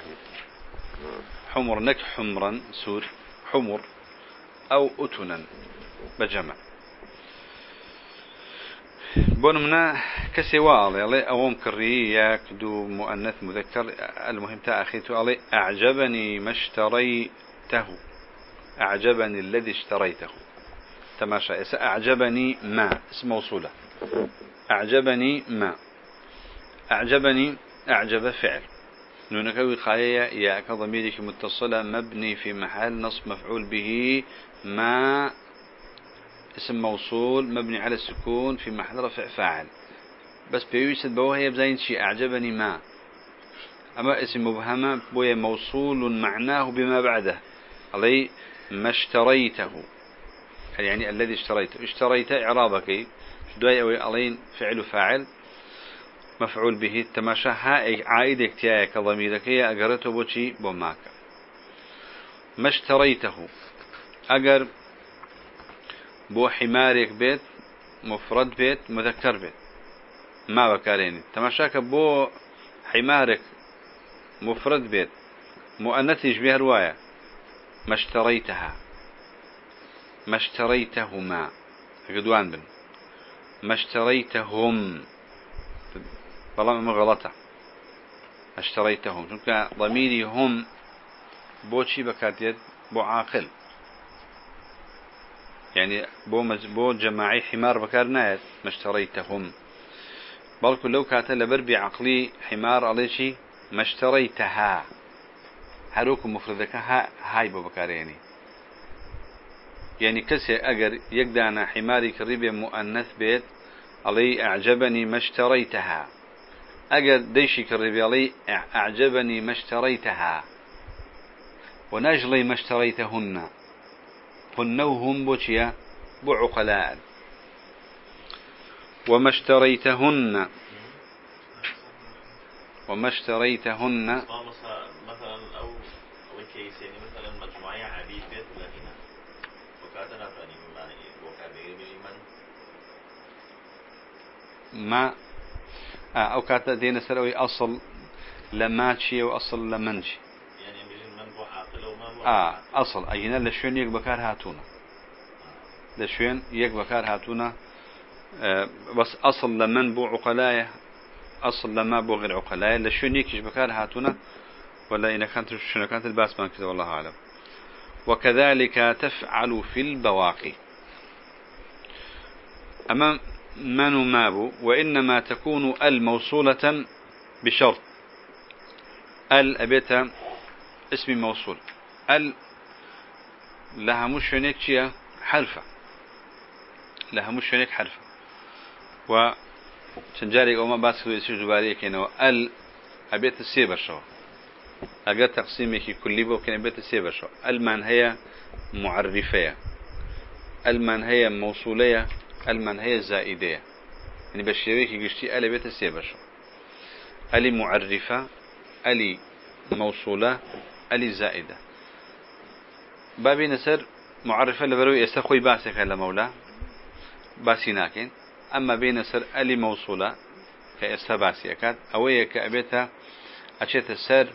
حمر نك حمرا سور حمر أو أتنا بجمع. بونمنا كسي واضي علي أوم كري يكدو مؤنث مذكر المهم تأخيت علي أعجبني ما اشتريته. أعجبني الذي اشتريته. تماشى أعجبني ما إسم موصولة. أعجبني ما. أعجبني أعجب فعل. نونك وقاية يا كضميرك متصلة مبني في محل نصب مفعول به ما اسم موصول مبني على السكون في محل رفع فاعل. بس بيوسد بوهي بزين شيء أعجبني ما. أما اسم مبهمة بويا موصول معناه بما بعده. علي ما اشتريته. يعني الذي اشتريته. اشتريت إعرابك. دواي أوي علين فعل فاعل. مفعول به تماشى هاي عائد اكتيايا كضميرك يا أقرته بوشي بوماك. ما اشتريته. أقر بو حمارك بيت مفرد بيت مذكر بيت. ما بكاريني. تماشاك بو حمارك مفرد بيت. مؤنث يشبه رواية. ما اشتريتها. ما اشتريتهما. قدوان بن. ما اشتريتهم. والله ما غلطة. اشتريتهم چونك ضميري هم بوشي بكاتيت بو عاقل. يعني بو مز... بو جماعي حمار بكار نايت ما اشتريتهم بلكو لو كانت لبربي عقلي حمار علي شي ما اشتريتها هروكم مفردك ها هاي بكاريني يعني كسي أجر يقدانا حماري كريبي مؤنث بيت علي أعجبني ما اشتريتها أجر ديشي كريبي علي أعجبني ما اشتريتها. ونجلي ما اشتريتهن. هن بوشيا بعقلاء. وما اشتريتهن. وما اشتريتهن. مثلا أو كيس يعني مثلا مجموعة عبيد بيت ولا هنا وكاتنا فاني ما وكابير من ما آه أو كاتا دينا سروي أصل لما تشي وأصل لمنشي. آه أصل. أينا لشون يك بكار هاتونا. لشون يك بكار هاتونا. آه بس أصل لمن بو عقلاية أصل لما بو غير عقلاية لشون يكش بكار هاتونا. ولا إن كانت شنو كانت الباس ما كذا والله أعلم. وكذلك تفعل في البواقي. أما من مابو وإنما تكون الموصولة بشرط. ال أبيت اسم موصول. ال لها مش هناك حرفة لها مش هناك حرفة و تنجاري أو ما باس جباري كأنه ال أبيت السيبر شو. أجر تقسيمك كلي بو كان أبيت السيبر شو. المن هي معرفية. المن هي موصولية المن هي زائدية يعني بشيريك قشتي ال أبيت السيبر شو. ألي معرفة ألي موصولة ألي زائدة. بابي نسر معرفة لبروي يستخوي باسك لمولا باسي ناكن أما بين سر ألي موصولة كأستا باسي أكاد. أوية كأبيتها أشيت السر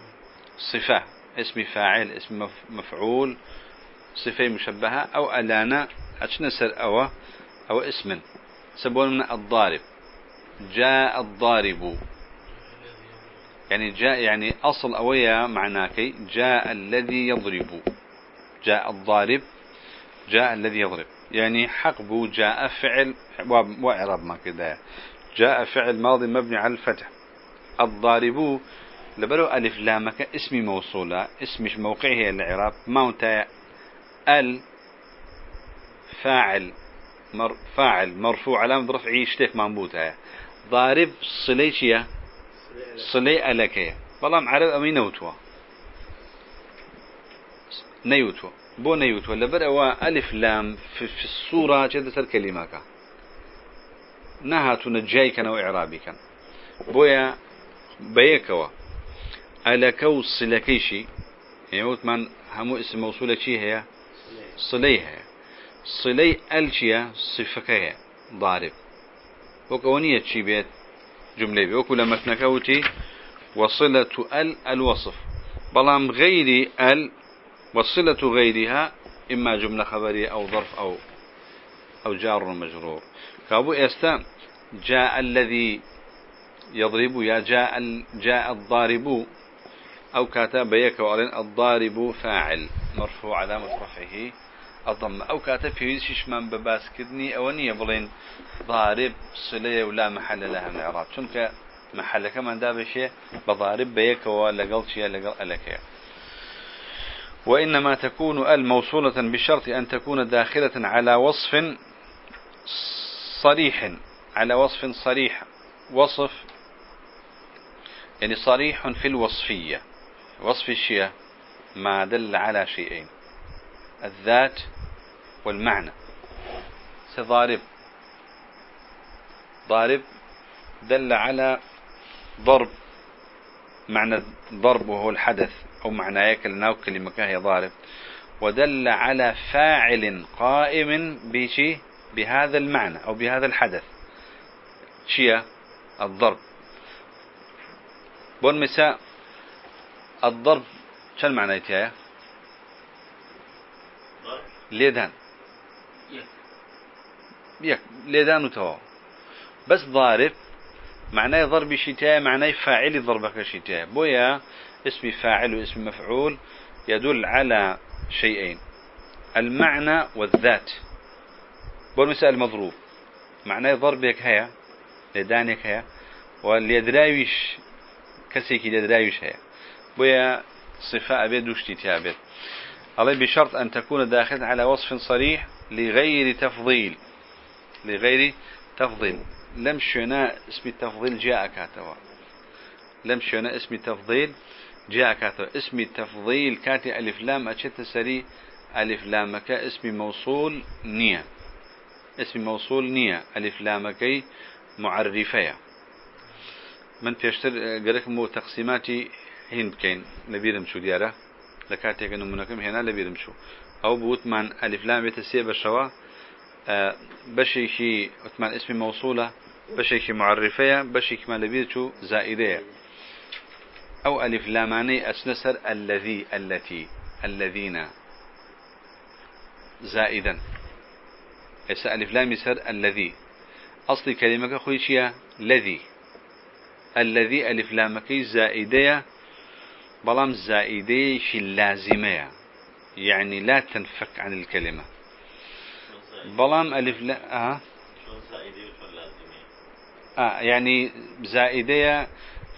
صفة. اسم فاعل اسم مفعول صفة مشبهة أو ألانا أشنسر أو أو اسم سبون الضارب. جاء الضارب. يعني جاء يعني أصل أويا معناك جاء الذي يضرب. جاء الضارب. جاء الذي يضرب. يعني حقب جاء فعل. وإعراب ما كده. جاء فعل ماضي مبني على الفتح. الضارب. لبرو ألف لامك اسم موصولة. اسم موقعه الإعراب. ماونتا ال فاعل. مر فاعل مرفوع علامة رفعه اشتك منبوتها ضارب صليشيا صلي ألكيا بلام عرب أمي نوتوا. نيوتوا. بو نيوتوا. لبرو ألف لام في, في الصورة جد سر كلمة نهاتو نجاي كان وإعرابي كان بويا بيكوا. ألكو صلكيشي يعني من همو اسم موصولة شي هي؟ صليها صلي الشيا صفكها ضارب وكونية شي بيت جملة وكل مثنكوتي وصلة ال الوصف بلام غير ال وصلة غيرها إما جملة خبرية أو ظرف أو أو جار مجرور كابو استا جاء الذي يضرب يا جاء جاء الضارب أو كاتب وقالين الضارب فاعل مرفوع علامة رفعه الضم أو كاتب في شيش من بباس كدني أو نية بلين ضارب صلية ولا محل لها من الإعراب شنك محل كمان داب شيء بضارب بيك ولا قلت شيء لقل لك وإنما تكون الموصولة بشرط أن تكون داخلة على وصف صريح. على وصف صريح. وصف يعني صريح في الوصفية. وصف الشيء ما دل على شيئين. الذات والمعنى. سضارب ضارب. دل على ضرب. معنى ضرب وهو الحدث أو معنى يكل ناو كلمة هي ضارب. ودل على فاعل قائم بشي بهذا المعنى أو بهذا الحدث. شيء الضرب. بون مساء. الضرب شو المعنى يتيا ليدان يك ليدان وتو بس ضارب معناه ضرب شتاء معناه فاعل ضربك شتاء بويا اسم فاعل واسم مفعول يدل على شيئين. المعنى والذات. مساء المضروب معناه ضربك هيا لدانك هيا واللي كسيكي لدراويش هيا بويا صفاء أبيد دوشتي تابد الله بشرط أن تكون داخلا على وصف صريح لغير تفضيل. لغير تفضيل. لم شنا اسم التفضيل جاء كاتوا. لم شنا اسم التفضيل جاء كاتوا. اسم التفضيل كاتي ألف لام أشت سري ألف لامك اسم موصول نية. اسم موصول نية. ألف لامكي معرفية من بيشتر قرك مو تقسيماتي هين بكين لبيرم شو ديارة لكاتيك انه منكم هنا لبيرم شو. أو بوت من الف لام بيتسيه بشوا بشيكي وثمان اسم موصولة بشيكي معرفية بشيكي ما لبيرتو زائدية أو الف لاماني اسنسر الذي التي الذين زائدا يسأل الف لام يسر الذي اصلي كلمة خويشيا الذي الذي ألف لامكي زائدية بلام زائدية شي لازمة. يعني لا تنفك عن الكلمة. بلام ألف لا آه. آه يعني زائدية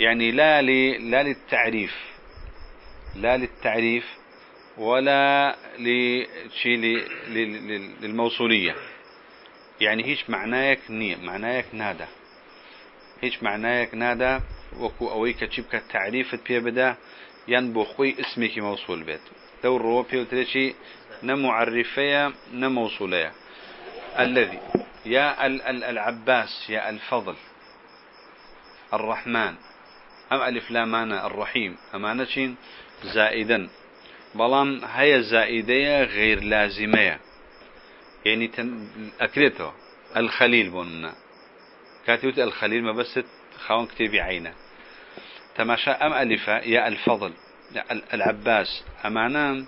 يعني لا ل... لا للتعريف. لا للتعريف ولا لشيء للموصولية. يعني هيش معناك نية معناك نادى هيش معناك نادا. وكو أويك تشبك تعريف بيه ينبو خوي اسمك موصول بيت لو الروا بيه وتريشي نمعرفية نموصولية الذي يا ال ال العباس يا الفضل الرحمن. أم ألف لامانا الرحيم أمانة زائدا بلام هي زائدية غير لازمية يعني تن... أكريته الخليل بوننا كاتبت الخليل ما بس خاون كتابي عينه تماشى أم ألفا يا الفضل. يا العباس. أمانا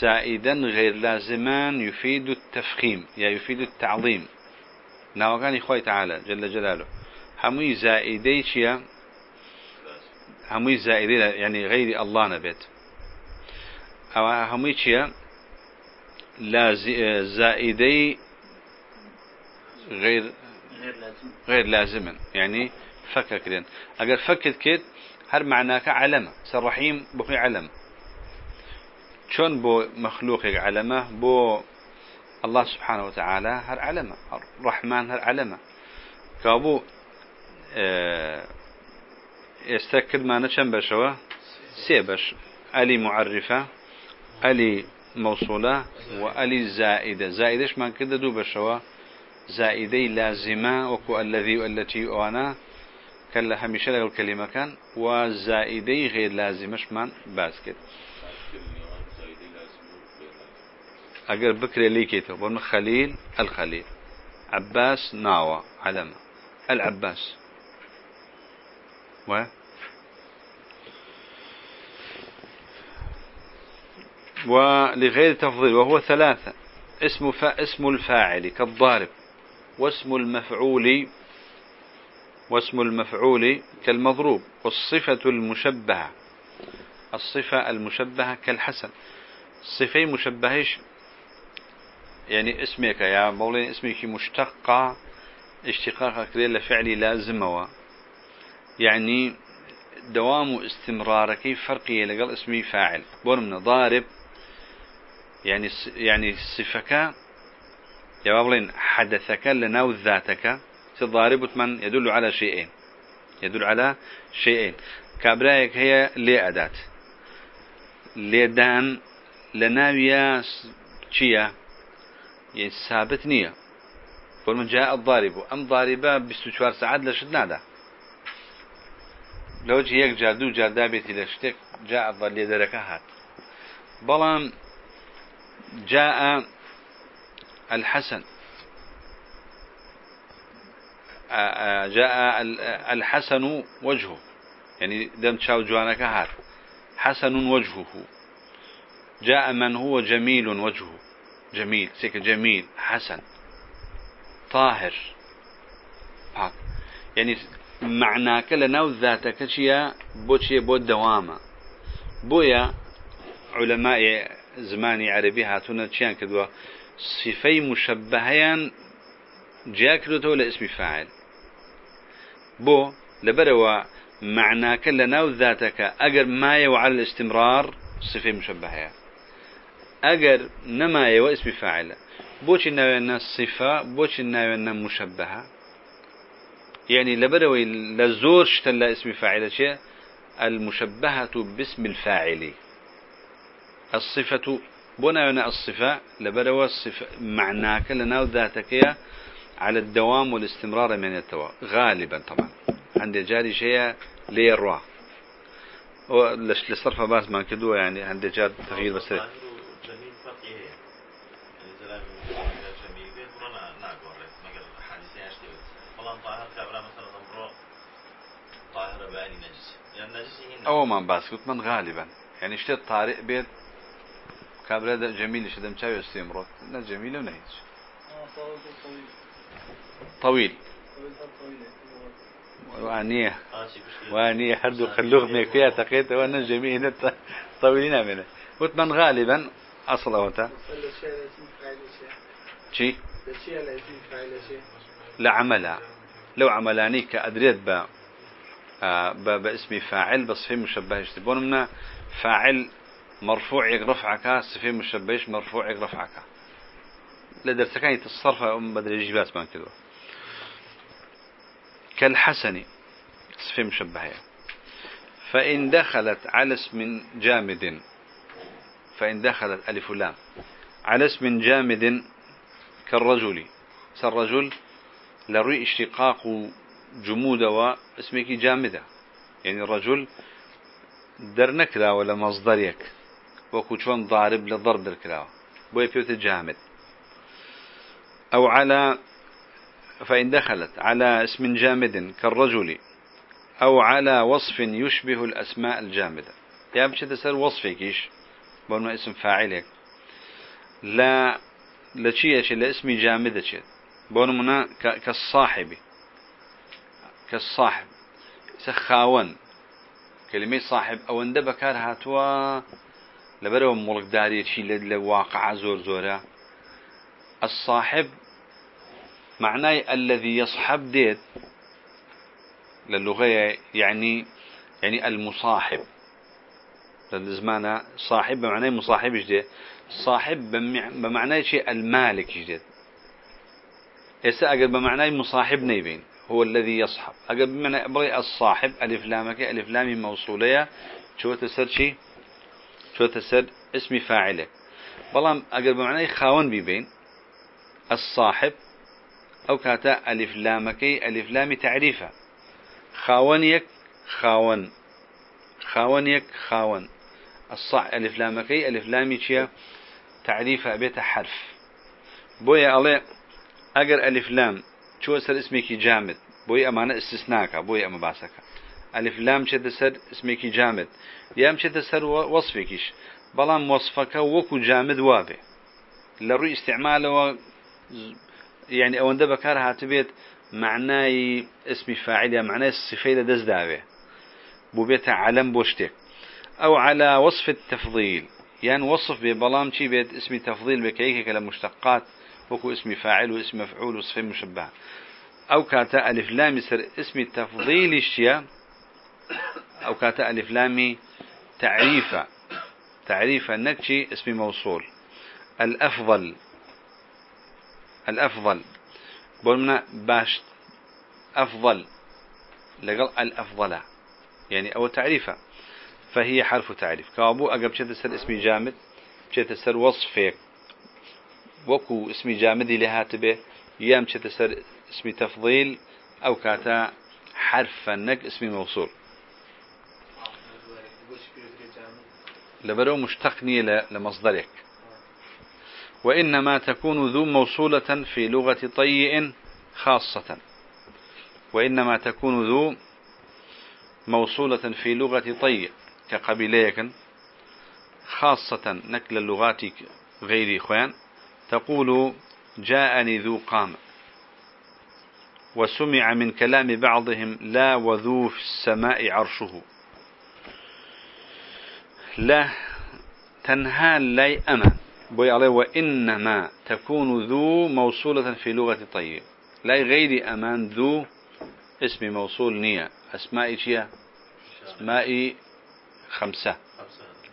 زائدا غير لازما يفيد التفخيم. يا يفيد التعظيم. ناوغاني خوي تعالى جل جلاله. همي زائدي شيا همي زائدي يعني غير الله نبت أو همي شيا زائدي غير غير لازما يعني فكك لين اگر فكت كت هر معناك علمه سرحيم بخي علم شون بو مخلوق علمه بو الله سبحانه وتعالى هر علمه الرحمن هر علمه كابو آه يستكد ما نشن بشوه سيبش ألي معرفة ألي موصولة وألي زائدة زائدة ما كده دو بشوه زائدي لازمة وكو الذي والتي وأنا كلا هميشه لغل كلمة كان وزائدي غير لازمش من باسكت. اگر بكري ليكيتو بون خليل الخليل عباس ناوى علم. العباس. و؟ ولغير تفضيل وهو ثلاثة. اسم فا اسم الفاعل كالضارب واسم المفعول واسم المفعول كالمضروب والصفة المشبهة. الصفة المشبهة كالحسن. صفة مشبهش يعني اسمك يا مولانا اسمك مشتقة اشتقاق كريل لفعل لازم يعني دوام استمرارك فرقية لقل اسمي فاعل. بورمنا ضارب. يعني يعني صفك يا بابلين حدثك لناو ذاتك. تضارب من يدل على شيئين. يدل على شيئين. كابرايك هي لي أداة؟ ليدان لناويا تشيا يعني ثابت نية. فمن جاء الضارب. أم ضاربة بستشوار ساعات لشد نادا. لو جي يك جاردو جاردا بيتي لشتك جاء الضارب ليدرك هات. بلان جاء الحسن. جاء الحسن وجهه. يعني دم تشاو جوانك هات حسن وجهه. جاء من هو؟ جميل وجهه. جميل. سيك جميل. حسن. طاهر. باك يعني معناك لناو ذاتك شيا بو شيا بو الدوامة بويا علماء زماني عربي هاتونا تشيان كدوا. صفي مشبهيان جاكرتو لاسم فاعل. بو لبروا معناك لناو ذاتك أجر ما على الاستمرار صفة مشبهة أجر نما واسم فاعل بوش ناوينا الصفة بوش ناوينا مشبهة يعني لبروي لزور شتلا اسم فاعل شيء المشبهة باسم الفاعل. الصفة بنا الصفة لبروا الصفة معناك لناو ذاتك على الدوام والاستمرار من التوا غالبا طبعا. عند جاري شيء ليروا لصرف باس ما كدوا يعني عند جار تغيير بس أو ما باس كنت من غالبا. يعني اشتري طارق بيت. كابلا جميل. شدم شاي استمرت لا جميل ونهيج. طويل. وانية. وانية حردو خلوغ ميكويا تقيت وأنا جميل طويلين منه وتمن غالبا أصلا وتا شي؟ لا عملا. لو عملاني كأدريت با باسم فاعل بس في مشبه يشتبون منا فاعل مرفوع يرفعك صفي مشبهش مرفوع يرفعك لدرسكان الصرف أم بدري الجباس ما كذا كالحسن. صفة مشبهة. فإن دخلت على اسم جامد فإن دخلت ألف لام. على اسم جامد كالرجل. سالرجل لروي اشتقاق جمود واسمك جامدة. يعني الرجل درنكلا ولا مصدريك وكوشون ضارب لضرب الكلاوة بوي بيوت جامد. أو على فإن دخلت على اسم جامد كالرجل أو على وصف يشبه الأسماء الجامدة. يا بشي تسأل وصفك إيش بون اسم فاعلك لا لشيء لا اسم جامد شيء بون منا كالصاحب. كالصاحب. سخاون كلمة صاحب أو اندب كار هاتوا. لبرو ملك داري شيء لواقع زور زورا الصاحب معناه الذي يصحب ديت للغة يعني يعني المصاحب. للزمانة صاحب بمعنى مصاحب جديد صاحب بمعنى شيء المالك جديد إسا أقل بمعنى مصاحب نيبين هو الذي يصحب. أقل بمعنى بغي الصاحب ألف لامك ألف لامي موصولية شو تسر شيء شو تسر؟ اسم فاعلة. بلام أقل بمعنى خاون بيبين الصاحب أو كاتا ألف لامك ألف لام تعريفه خاون يك خاون. خاون يك خاون. الصع ألف لامكي ألف لامي شيا تعريف بيت حرف. بويا الله أجر ألف لام شو سر اسمك جامد؟ بويا أمانة استثناك بويا باسك. ألف لام شد سر اسمك جامد. يام شد سر وصفكش بلام وصفك وكو جامد وابه. لروي استعماله يعني أو اندبا كار هاتبيت معناي اسم فاعل معناي الصفة لدز داوي بوبيت علم بوشتك أو على وصف التفضيل. يعني وصف ببلام شي بيت اسم تفضيل بكيك كلام مشتقات. وكو اسم فاعل واسم مفعول وصفة مشبهة. أو كاتا ألف لام يصير اسم تفضيل الشيء أو كاتا ألف لام تعريفة. تعريفة نكشي اسم موصول. الأفضل. الأفضل. بولمنا باش أفضل لقل الأفضل يعني أو تعريفة. فهي حرف تعريف. كابو أقب شد سر اسمي جامد شد سر وصفك وكو اسمي جامد لهاتبه يام شد سر اسمي تفضيل. أو كاتا حرف نك اسمي موصول. لبرو مشتقني لمصدرك. وإنما تكون ذو موصولة في لغة طيء خاصة. وإنما تكون ذو موصولة في لغة طيء كقبيليك خاصة نكل اللغات غير إخوان. تقول جاءني ذو قام. وسمع من كلام بعضهم لا وذو في السماء عرشه. لا تنهى لي أمان بوي عليه وإنما تكون ذو موصولة في لغة طيب لا غير أمان ذو اسم موصول نية. أسماء شيا؟ أسماء خمسة.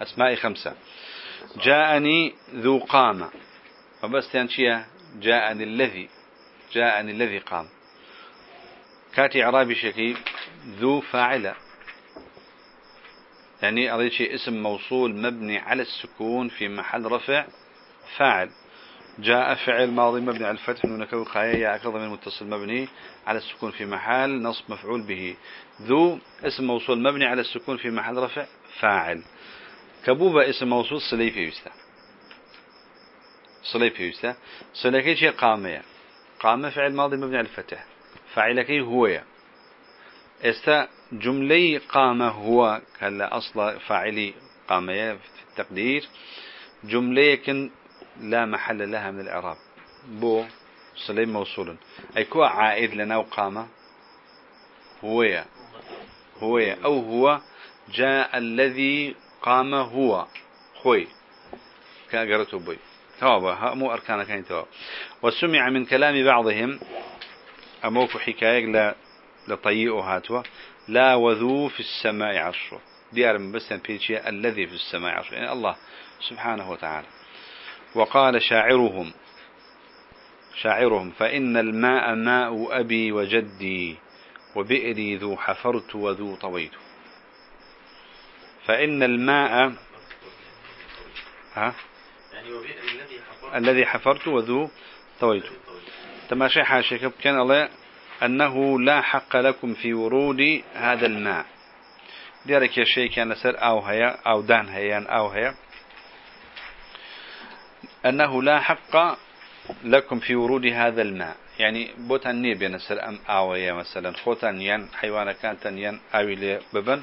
أسماء خمسة. جاءني ذو قامة. وبس شيا؟ جاءني الذي. جاءني الذي قام. كاتي عرابي شكي ذو فاعلة. يعني أريد شيء اسم موصول مبني على السكون في محل رفع فاعل. جاء فعل ماضي مبني على الفتح نكو خايا أكرض من متصل مبني على السكون في محل نصب مفعول به. ذو اسم موصول مبني على السكون في محل رفع فاعل. كبوبة اسم موصول صلي في يستا صلي في يستا صلي شيء قامية. قام فعل ماضي مبني على الفتح. فاعلك هو استا جملي قام هو. كلا أصل فاعلي قامية في التقدير. جملة لا محل لها من الإعراب. بو سليم موصول أي كو عائد لنا وقامة هو هو أو هو جاء الذي قام هو. خوي كأجرته بي توابا مو أركان كان تواب وسمع من كلام بعضهم. أموك حكاية لا لطيئه هاتوا لا وذو في السماء عشره ديار من بس الذي في السماء عشره يعني الله سبحانه وتعالى. وقال شاعرهم شاعرهم فإن الماء ماء أبي وجدي وبئري ذو حفرت وذو طويت. فإن الماء ها؟ يعني الذي حفرت. وذو طويت. تماشي حاشك كان الله أنه لا حق لكم في ورود هذا الماء. ديارك يا شيء كان سر أو هيا أو دان هيان أو هيا. أنه لا حق لكم في ورود هذا الماء. يعني بوتان نيبي نسر أم آوية مثلا خوتان ين حيوانا كانت ين آوي ببن.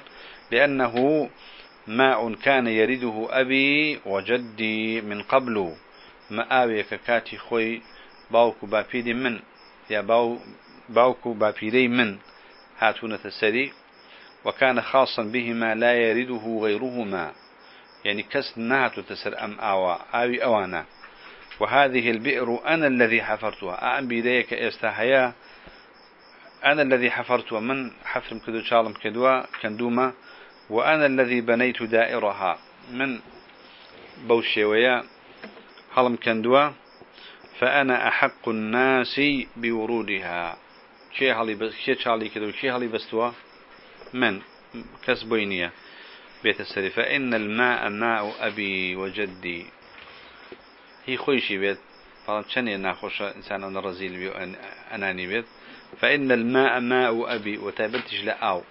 لأنه ماء كان يرده أبي وجدي من قبل. ما آوي ككاتي خوي باوكو بابيدي من. يا باو باوكو بابيدي من. هاتون تسري وكان خاصا بهما لا يرده غيرهما. يعني كس نهت تسر أم آوا آوي أوانا. وهذه البئر أنا الذي حفرتها. أم بيديك استحيا أنا الذي حفرتها. من حفر كدو شالم كدوا كندوما. وأنا الذي بنيت دائرها. من بوشيويا هلم كندوا. فأنا أحق الناس بورودها. شيء هالي بس شيء شالي كدو شيء هالي بستوا. من؟ كسبينية بيت السري فإن الماء ماء أبي وجدي. هي خويشي بيت فشني ناخوش؟ إنسان أنا رزيل أناني بيت. فإن الماء ماء أبي وتابلتش لأو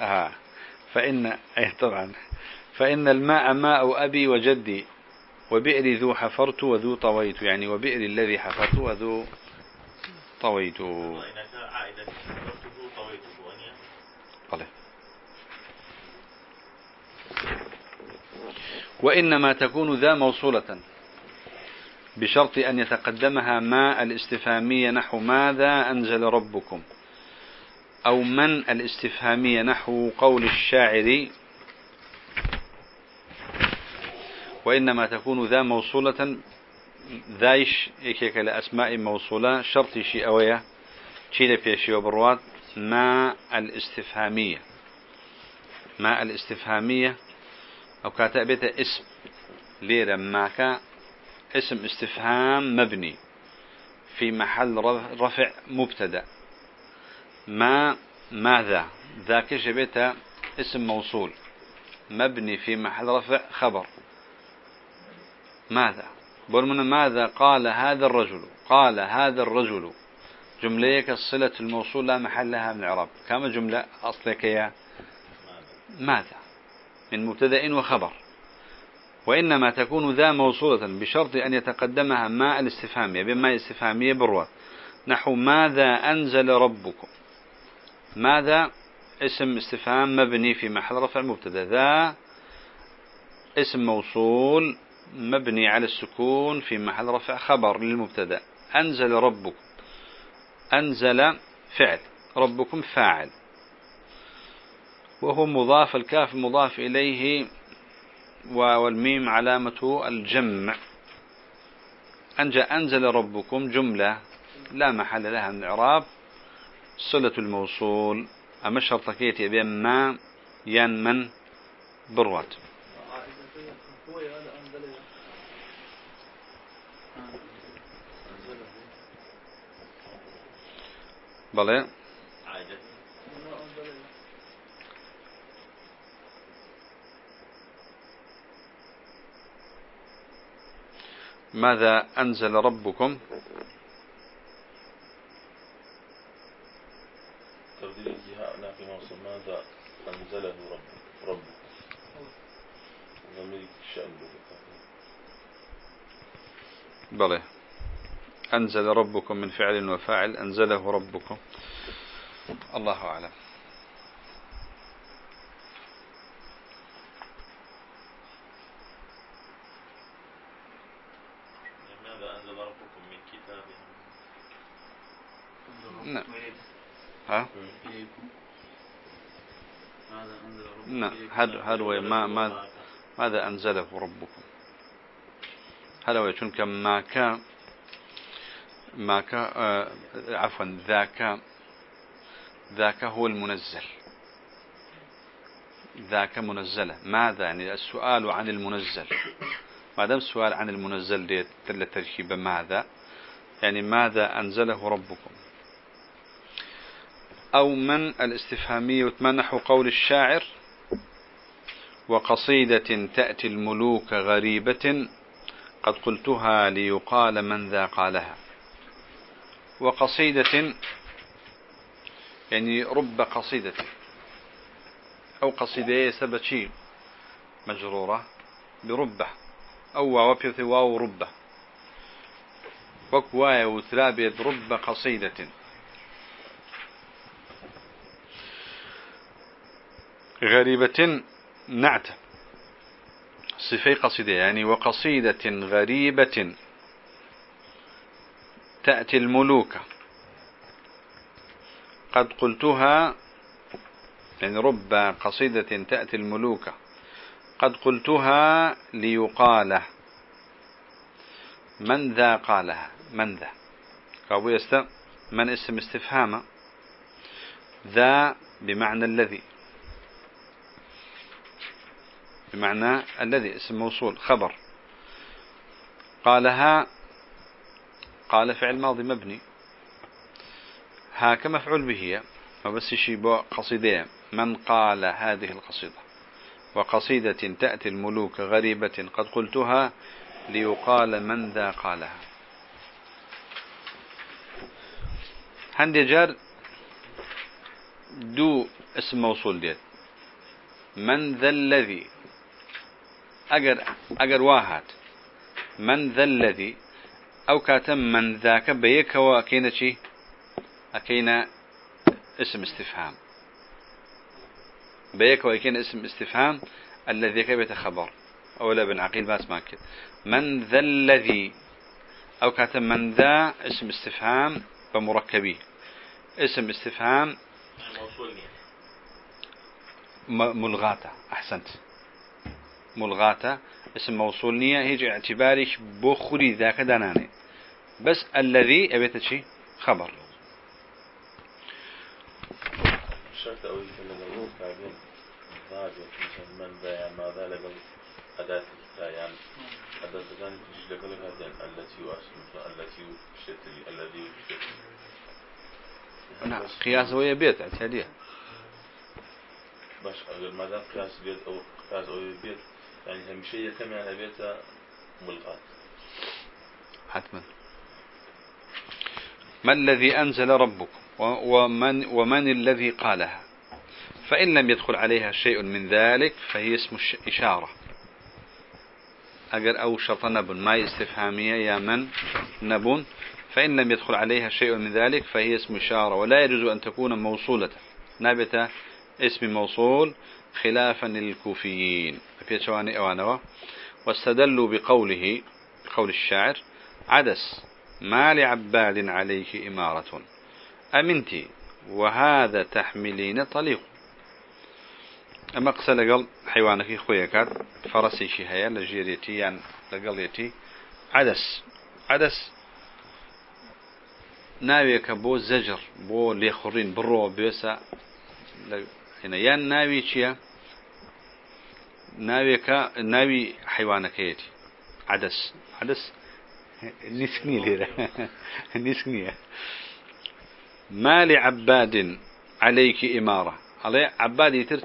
آه. فإن (laughs) أي طبعا. فإن الماء ماء أبي وجدي. وبئر ذو حفرت وذو طويت يعني وبئر الذي حفرت وذو طويت. وإنما تكون ذا موصولة بشرط أن يتقدمها ما الاستفهامية نحو ماذا أنزل ربكم أو من الاستفهامية نحو قول الشاعر. وإنما تكون ذا موصولة ذايش يكيك لأسماء موصولة شرط شيء أوية شيء لبيشي وبروات ما الاستفهامية. ما الاستفهامية أو كاتبت اسم. ليرة ماكا. اسم استفهام مبني. في محل رفع مبتدأ. ما ماذا؟ ذاك جبت اسم موصول. مبني في محل رفع خبر. ماذا؟ برمنا ماذا قال هذا الرجل؟ قال هذا الرجل. جمليك الصلة الموصول لا محل لها من العرب. كما جملة أصلك يا؟ ماذا؟ من مبتدأ وخبر. وإنما تكون ذا موصولة بشرط أن يتقدمها ماء الاستفهامية بما الاستفهامية بروا نحو ماذا أنزل ربكم؟ ماذا؟ اسم استفهام مبني في محل رفع مبتدأ. ذا اسم موصول مبني على السكون في محل رفع خبر للمبتدأ. أنزل ربكم. أنزل فعل. ربكم فاعل. وهو مضاف الكاف مضاف إليه والميم علامة الجمع. أنجى أنزل ربكم جملة لا محل لها من الإعراب صلة الموصول أما الشرطكية بين ما ين من بروات بلى؟ ماذا أنزل ربكم؟ تبديل الجهاء نافي موصل ماذا أنزله رب رب ضمير الشأن. بلى. أنزل ربكم من فعل وفاعل أنزله ربكم. الله أعلم. نعم. ها؟ نعم. هذا هو ما ما ماذا أنزله ربكم؟ هو چونك ما كان ما كان آه عفوا ذاك ذاك هو المنزل. ذاك منزلة. ماذا؟ يعني السؤال عن المنزل. ما دام السؤال عن المنزل ديت تركيب ماذا؟ يعني ماذا أنزله ربكم؟ أو من الاستفهامية وتمنح قول الشاعر وقصيدة تأتي الملوك غريبة قد قلتها ليقال من ذا قالها. وقصيدة يعني رب قصيدة أو قصيدة سبت شيء مجرورة بربة. أو وبيث واو ربة. وكوايا وثرابية رب قصيدة. غريبة نعت. صفي قصيدة يعني وقصيدة غريبة تأتي الملوك. قد قلتها يعني رب قصيدة تأتي الملوك. قد قلتها ليقال. من ذا قالها؟ من ذا؟ يست من اسم استفهام؟ ذا بمعنى الذي. بمعنى الذي اسم موصول خبر. قالها قال فعل ماضي مبني. ها كمفعول به ما بس شيء قصيدة من قال هذه القصيدة. وقصيدة تأتي الملوك غريبة قد قلتها ليقال من ذا قالها. هندي جار دو اسم موصول ديت. من ذا الذي أجر أجر واحد. من ذا الذي؟ أو كاتم من ذاك بيك هو أكينا شي؟ أكينا اسم استفهام. بيك هو أكينا اسم استفهام الذي كبيت خبر أولا بن عقيل باس ماكد من ذا الذي؟ أو كاتم من ذا اسم استفهام بمركبي اسم استفهام ملغاته أحسنت. ملغاته اسم موصول نية هيج اعتبارك بخوري ذاك داناني بس الذي أبيت شيء خبر. شرط أول كلمة بعدين من بيان ماذا لقل أداة يعني أداة كان تجي لقل هذين التي واسم التي وشتري الذي وشتري نعم قياس هو بيت اعتادية باش ماذا قياس بيت أو قياس أو بيت يعني همشي كم يعني بيت ملغات حتما. ما الذي أنزل ربك ومن, ومن الذي قالها؟ فإن لم يدخل عليها شيء من ذلك فهي اسم إشارة. أجر أو شرط نبن ما استفهامية يا من؟ نبن فإن لم يدخل عليها شيء من ذلك فهي اسم إشارة. ولا يجوز أن تكون موصولة. نابتة اسم موصول خلافا للكوفيين. في شواني أوانوا واستدلوا بقوله قول الشاعر عدس ما لعباد عليك إمارة. أمنت وهذا تحملين طليق. أما قسى لقل حيوانك خويا فرسي شي هيا لجيريتي يعني لقليتي عدس. عدس ناويك بو زجر بو ليخورين برو بيسا هنا يان ناوي چيا ناوێکە ناوی حیوانەکەیەتی. عدەس عدەس نیسکنی لێرە. نیسک نییە مالی عبادن عليهیکی ئمارە ئەڵێ عبادی تر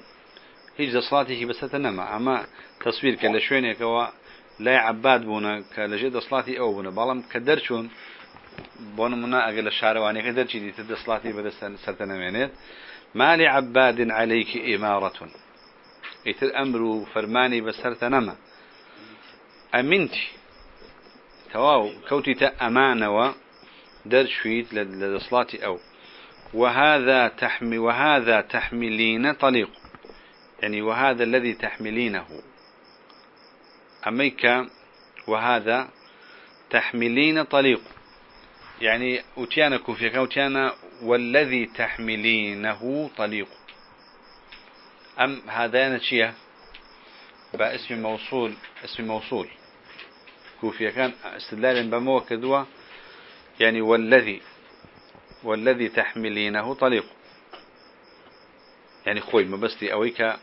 هیچ دەسڵاتێکی بەسەتە نەما. ئەمە تەسویر کە لە شوێنێکەوە لای عباد بوونە کە لەژێ دەسڵاتی ئەو بوونە. بەڵام کە دەرچوون بۆ نمونە ئەگە لە شارەوانەکە دەرچی دیتر دەسڵاتی بەدەستەن سەرتە نەمێنێت مالی عبادن عليهیکی ئێمارەتون ئیتر ئەمر و فەرمانی بەسەرتە نەما ئەمینتی تەواو کەوتیتە ئەمانەوە دەرچویت لە دەسڵاتی ئەو وهذا تحمي وهذا تحملين طليق. يعني وهذا الذي تحملينه. أميك وهذا تحملين طليق. يعني أتيانا كوفيك أتيانا والذي تحملينه طليق. أم هذا شيء باسم موصول اسم موصول. كوفيا كان استدلالا بموكدوا يعني والذي والذي تحملينه طليق. يعني خوي ما بس أويك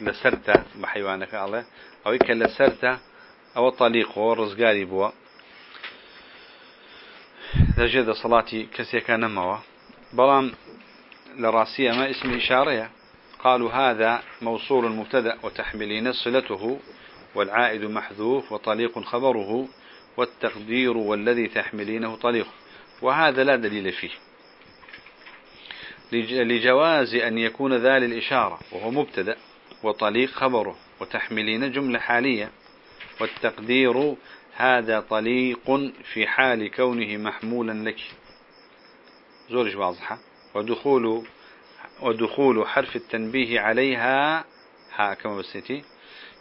لسرته بحيوانك الله أو يك لسرته أو طليق هو رزقاري بوا. لجد صلاتي كسي كان موا بلام لراسية ما اسم إشارة. قالوا هذا موصول مبتدأ وتحملين صلته والعائد محذوف وطليق خبره والتقدير والذي تحملينه طليق. وهذا لا دليل فيه. لجواز أن يكون ذا للإشارة وهو مبتدأ وطليق خبره وتحملين جملة حالية. والتقدير هذا طليق في حال كونه محمولا لك. زورج واضحة ودخول ودخول حرف التنبيه عليها ها كما بسيتي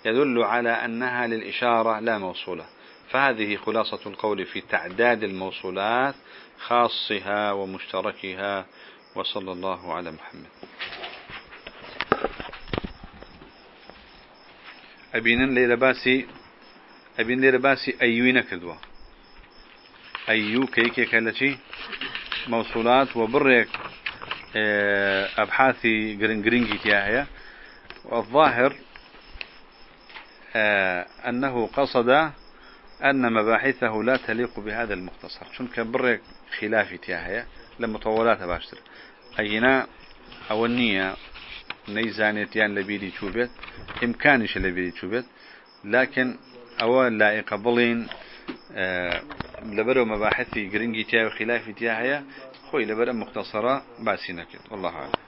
يدل على أنها للإشارة لا موصولة. فهذه خلاصة القول في تعداد الموصولات خاصها ومشتركها. وصلى الله على محمد. أبينا ليلة باسي أبين ليلة باسي أيوين كدوا أيو كيكي كالتي موصولات وبرك أبحاثي جرينجي تياهية. والظاهر آه، أنه قصد أن مباحثه لا تليق بهذا المختصر. شنك برك خلافي تياهية؟ لمطولات باشتر. أينا أو النية نيزانيتيان لبيدي تشوبت إمكانش لبيدي تشوبت لكن أول لائق بلين آه لبرو مباحثي جرينجي تيا وخلافي تيا هي خوي لبرو مختصرة باسي نكت والله أعلم.